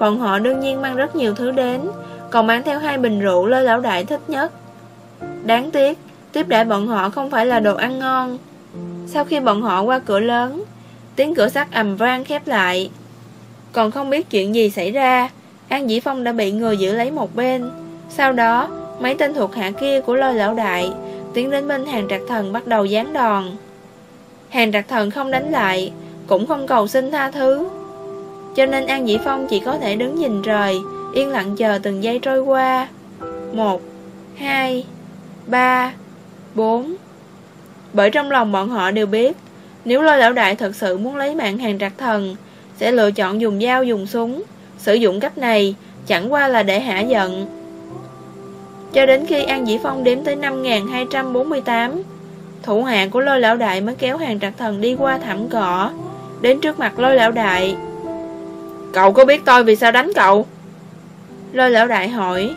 Bọn họ đương nhiên mang rất nhiều thứ đến, Còn mang theo hai bình rượu lôi lão đại thích nhất. Đáng tiếc, Tiếp đãi bọn họ không phải là đồ ăn ngon. Sau khi bọn họ qua cửa lớn, Tiếng cửa sắt ầm vang khép lại. Còn không biết chuyện gì xảy ra, An Dĩ Phong đã bị người giữ lấy một bên. Sau đó, Mấy tên thuộc hạ kia của lôi lão đại Tiến đến bên hàng trạc thần bắt đầu gián đòn. Hàng trạc thần không đánh lại cũng không cầu xin tha thứ. Cho nên An Dĩ Phong chỉ có thể đứng nhìn trời, Yên lặng chờ từng giây trôi qua. Một, Hai, Ba, Bốn. Bởi trong lòng bọn họ đều biết, Nếu lôi lão đại thật sự muốn lấy mạng hàng trạc thần, Sẽ lựa chọn dùng dao dùng súng. Sử dụng cách này Chẳng qua là để hạ giận. Cho đến khi An Dĩ Phong đếm tới 5248 Thủ hạ của lôi lão đại mới kéo hàng trạc thần đi qua thảm cỏ. Đến trước mặt lôi lão đại. Cậu có biết tôi vì sao đánh cậu? Lôi lão đại hỏi.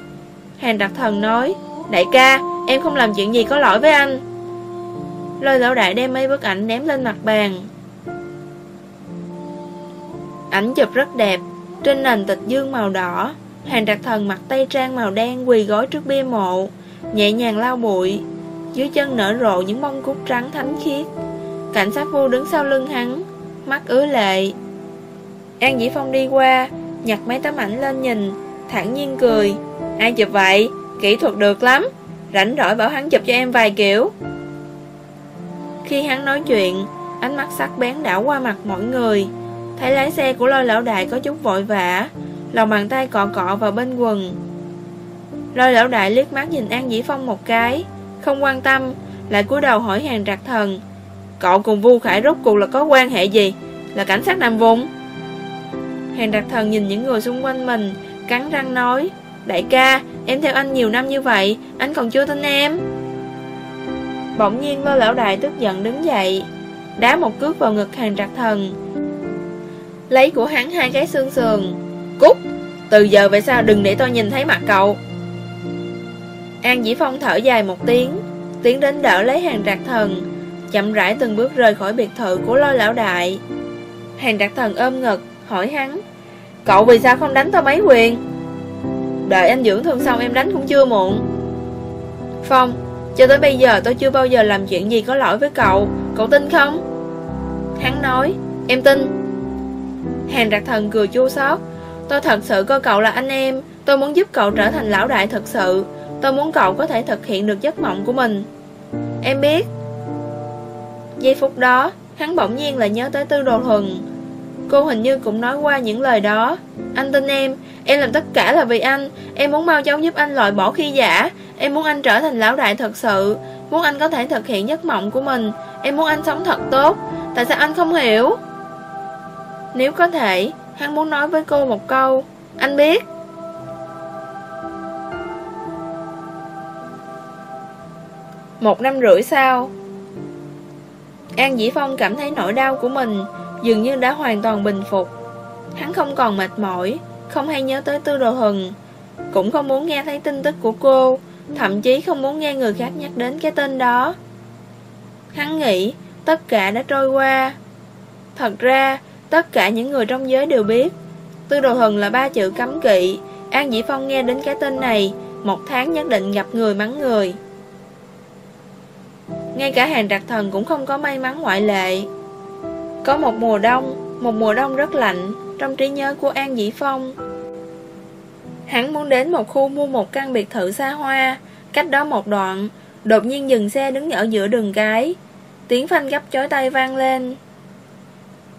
Hàng đặc thần nói Đại ca, em không làm chuyện gì có lỗi với anh. Lôi lão đại đem mấy bức ảnh ném lên mặt bàn. Ảnh chụp rất đẹp Trên nền tịch dương màu đỏ. Hàng đặc thần mặc tay trang màu đen quỳ gối trước bia mộ Nhẹ nhàng lau bụi. Dưới chân nở rộ những bông cúc trắng thánh khiết. Cảnh sát vu đứng sau lưng hắn Mắt ứa lệ. An Dĩ Phong đi qua, Nhặt mấy tấm ảnh lên nhìn thẳng nhiên cười. Ai chụp vậy? Kỹ thuật được lắm. Rảnh rỗi bảo hắn chụp cho em vài kiểu. Khi hắn nói chuyện, Ánh mắt sắc bén đảo qua mặt mọi người. Thấy lái xe của lôi lão đại có chút vội vã, Lòng bàn tay cọ cọ vào bên quần. Lôi lão đại liếc mắt nhìn An Dĩ Phong một cái, không quan tâm, Lại cúi đầu hỏi hàng trạc thần. Cậu cùng Vu Khải rốt cuộc là có quan hệ gì? Là cảnh sát nằm vùng? Hàng đặc thần nhìn những người xung quanh mình, Cắn răng nói, Đại ca, em theo anh nhiều năm như vậy, Anh còn chưa tin em. Bỗng nhiên lô lão đại tức giận đứng dậy, Đá một cước vào ngực hàng trạc thần. Lấy của hắn hai cái xương sườn. Cút! Từ giờ về sau đừng để tôi nhìn thấy mặt cậu. An Dĩ Phong thở dài một tiếng, Tiến đến đỡ lấy hàng trạc thần. Chậm rãi từng bước rời khỏi biệt thự của lôi lão đại. Hàng đặc thần ôm ngực, Hỏi hắn, Cậu vì sao không đánh tao mấy quyền? Đợi anh dưỡng thương xong em đánh cũng chưa muộn. Phong, Cho tới bây giờ tôi chưa bao giờ làm chuyện gì có lỗi với cậu Cậu tin không? Hắn nói, Em tin. Hàng đặc thần cười chua xót, Tôi thật sự coi cậu là anh em, Tôi muốn giúp cậu trở thành lão đại thật sự, Tôi muốn cậu có thể thực hiện được giấc mộng của mình. Em biết. Giây phút đó, Hắn bỗng nhiên lại nhớ tới tư đồ thuần. Cô hình như cũng nói qua những lời đó. Anh tin em Em làm tất cả là vì anh. Em muốn mau chóng giúp anh loại bỏ khi giả. Em muốn anh trở thành lão đại thật sự. Muốn anh có thể thực hiện giấc mộng của mình. Em muốn anh sống thật tốt. Tại sao anh không hiểu? Nếu có thể, Hắn muốn nói với cô một câu. Anh biết. Một năm rưỡi sau An Dĩ Phong cảm thấy nỗi đau của mình Dường như đã hoàn toàn bình phục. Hắn không còn mệt mỏi, Không hay nhớ tới tư đồ hừng, Cũng không muốn nghe thấy tin tức của cô, Thậm chí không muốn nghe người khác nhắc đến cái tên đó. Hắn nghĩ Tất cả đã trôi qua. Thật ra, Tất cả những người trong giới đều biết, Tư đồ hừng là ba chữ cấm kỵ. An Dĩ Phong nghe đến cái tên này, Một tháng nhất định gặp người mắng người ngay cả hàng đặc thần cũng không có may mắn ngoại lệ. Có một mùa đông, Một mùa đông rất lạnh, Trong trí nhớ của An Dĩ Phong. Hắn muốn đến một khu mua một căn biệt thự xa hoa. Cách đó một đoạn, Đột nhiên dừng xe đứng ở giữa đường cái Tiếng phanh gấp chói tay vang lên.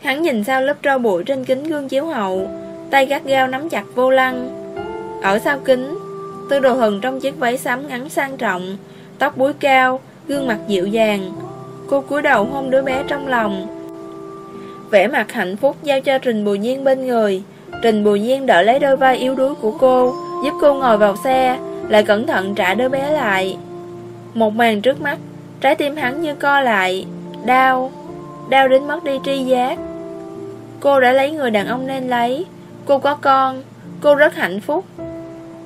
Hắn nhìn sau lớp trâu bụi trên kính gương chiếu hậu, Tay gắt gao nắm chặt vô lăng. Ở sau kính, Tư đồ hừng trong chiếc váy xám ngắn sang trọng, Tóc búi cao gương mặt dịu dàng. Cô cúi đầu hôn đứa bé trong lòng. Vẻ mặt hạnh phúc giao cho Trình Bùi Nhiên bên người. Trình Bùi Nhiên đỡ lấy đôi vai yếu đuối của cô, giúp cô ngồi vào xe, lại cẩn thận trả đứa bé lại. Một màn trước mắt, trái tim hắn như co lại, đau, đau đến mất đi tri giác. Cô đã lấy người đàn ông nên lấy, cô có con, cô rất hạnh phúc.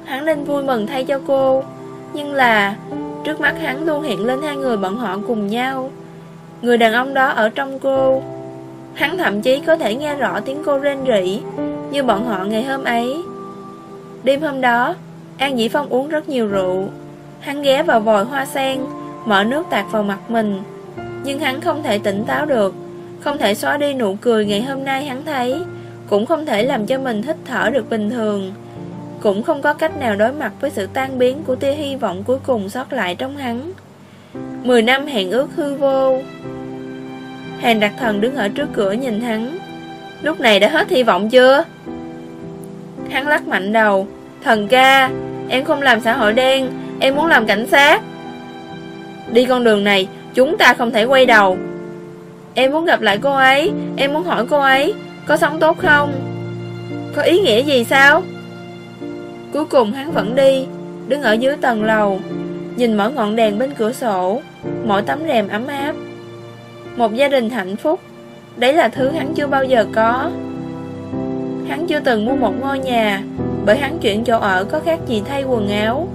Hắn nên vui mừng thay cho cô, nhưng là Trước mắt hắn luôn hiện lên hai người bọn họ cùng nhau. Người đàn ông đó ở trong cô, Hắn thậm chí có thể nghe rõ tiếng cô rên rỉ Như bọn họ ngày hôm ấy. Đêm hôm đó, An Dĩ Phong uống rất nhiều rượu. Hắn ghé vào vòi hoa sen, Mở nước tạt vào mặt mình. Nhưng hắn không thể tỉnh táo được, Không thể xóa đi nụ cười ngày hôm nay hắn thấy, Cũng không thể làm cho mình hít thở được bình thường. Cũng không có cách nào đối mặt với sự tan biến Của tia hy vọng cuối cùng sót lại trong hắn. Mười năm hẹn ước hư vô. Hàng đặc thần đứng ở trước cửa nhìn hắn. Lúc này đã hết hy vọng chưa? Hắn lắc mạnh đầu. Thần ca, Em không làm xã hội đen, Em muốn làm cảnh sát. Đi con đường này, Chúng ta không thể quay đầu. Em muốn gặp lại cô ấy, Em muốn hỏi cô ấy, Có sống tốt không? Có ý nghĩa gì sao? Cuối cùng hắn vẫn đi, Đứng ở dưới tầng lầu, Nhìn mỗi ngọn đèn bên cửa sổ, Mỗi tấm rèm ấm áp. Một gia đình hạnh phúc, Đấy là thứ hắn chưa bao giờ có. Hắn chưa từng mua một ngôi nhà, Bởi hắn chuyển chỗ ở có khác gì thay quần áo.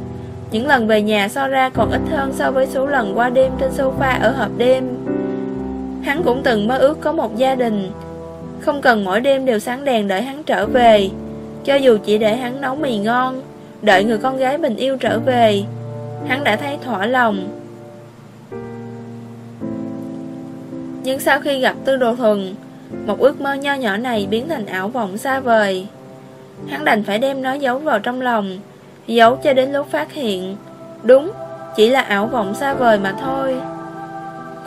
Những lần về nhà so ra còn ít hơn so với số lần qua đêm trên sofa ở hộp đêm. Hắn cũng từng mơ ước có một gia đình. Không cần mỗi đêm đều sáng đèn đợi hắn trở về. Cho dù chỉ để hắn nấu mì ngon Đợi người con gái mình yêu trở về Hắn đã thấy thỏa lòng. Nhưng sau khi gặp Tư Đồ Thuần Một ước mơ nho nhỏ này biến thành ảo vọng xa vời. Hắn đành phải đem nó giấu vào trong lòng Giấu cho đến lúc phát hiện Đúng, chỉ là ảo vọng xa vời mà thôi.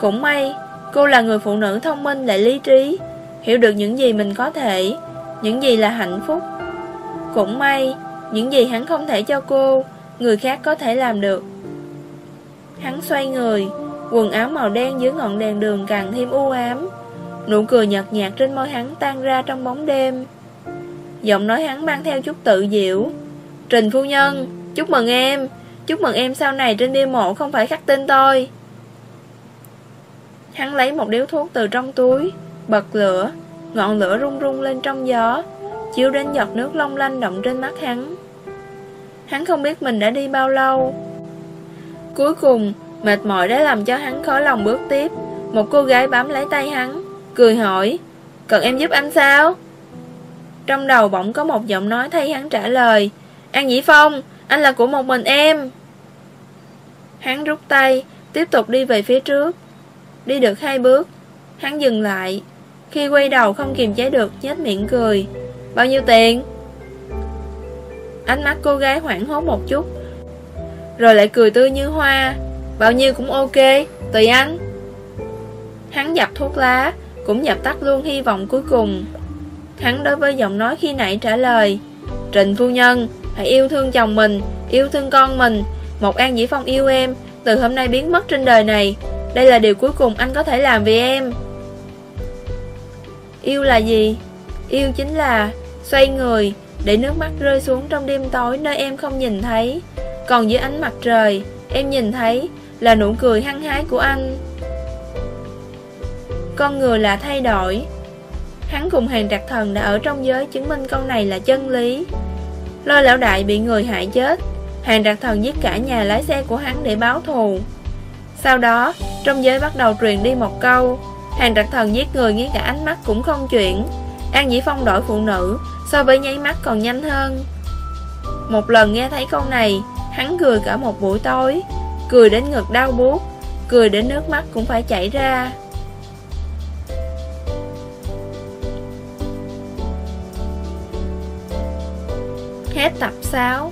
Cũng may Cô là người phụ nữ thông minh lại lý trí Hiểu được những gì mình có thể Những gì là hạnh phúc. Cũng may, Những gì hắn không thể cho cô, Người khác có thể làm được. Hắn xoay người, Quần áo màu đen dưới ngọn đèn đường càng thêm u ám. Nụ cười nhợt nhạt trên môi hắn tan ra trong bóng đêm. Giọng nói hắn mang theo chút tự diệu Trình phu nhân, Chúc mừng em, Chúc mừng em sau này trên bia mộ không phải khắc tên tôi. Hắn lấy một điếu thuốc từ trong túi, Bật lửa, Ngọn lửa rung rung lên trong gió. Chiếu đến giọt nước long lanh động trên mắt hắn. Hắn không biết mình đã đi bao lâu. Cuối cùng, Mệt mỏi đã làm cho hắn khó lòng bước tiếp. Một cô gái bám lấy tay hắn, Cười hỏi, Cần em giúp anh sao? Trong đầu bỗng có một giọng nói thay hắn trả lời, An Dĩ Phong, Anh là của một mình em. Hắn rút tay, Tiếp tục đi về phía trước. Đi được hai bước, Hắn dừng lại. Khi quay đầu không kiềm chế được, nhếch miệng cười. Bao nhiêu tiền? Ánh mắt cô gái hoảng hốt một chút. Rồi lại cười tươi như hoa. Bao nhiêu cũng ok, Tùy anh. Hắn dập thuốc lá, Cũng dập tắt luôn hy vọng cuối cùng. Hắn đối với giọng nói khi nãy trả lời Trịnh phu nhân, Hãy yêu thương chồng mình, Yêu thương con mình. Một An Dĩ Phong yêu em, Từ hôm nay biến mất trên đời này. Đây là điều cuối cùng anh có thể làm vì em. Yêu là gì? Yêu chính là Xoay người Để nước mắt rơi xuống trong đêm tối Nơi em không nhìn thấy. Còn dưới ánh mặt trời Em nhìn thấy là nụ cười hăng hái của anh. Con người là thay đổi. Hắn cùng hàng trạc thần đã ở trong giới chứng minh câu này là chân lý. Lôi lão đại bị người hại chết Hàng trạc thần giết cả nhà lái xe của hắn để báo thù. Sau đó, trong giới bắt đầu truyền đi một câu Hàng trạc thần giết người ngay cả ánh mắt cũng không chuyển. An Dĩ Phong đổi phụ nữ, So với nháy mắt còn nhanh hơn. Một lần nghe thấy câu này, Hắn cười cả một buổi tối, Cười đến ngực đau buốt, Cười đến nước mắt cũng phải chảy ra. Hết tập 6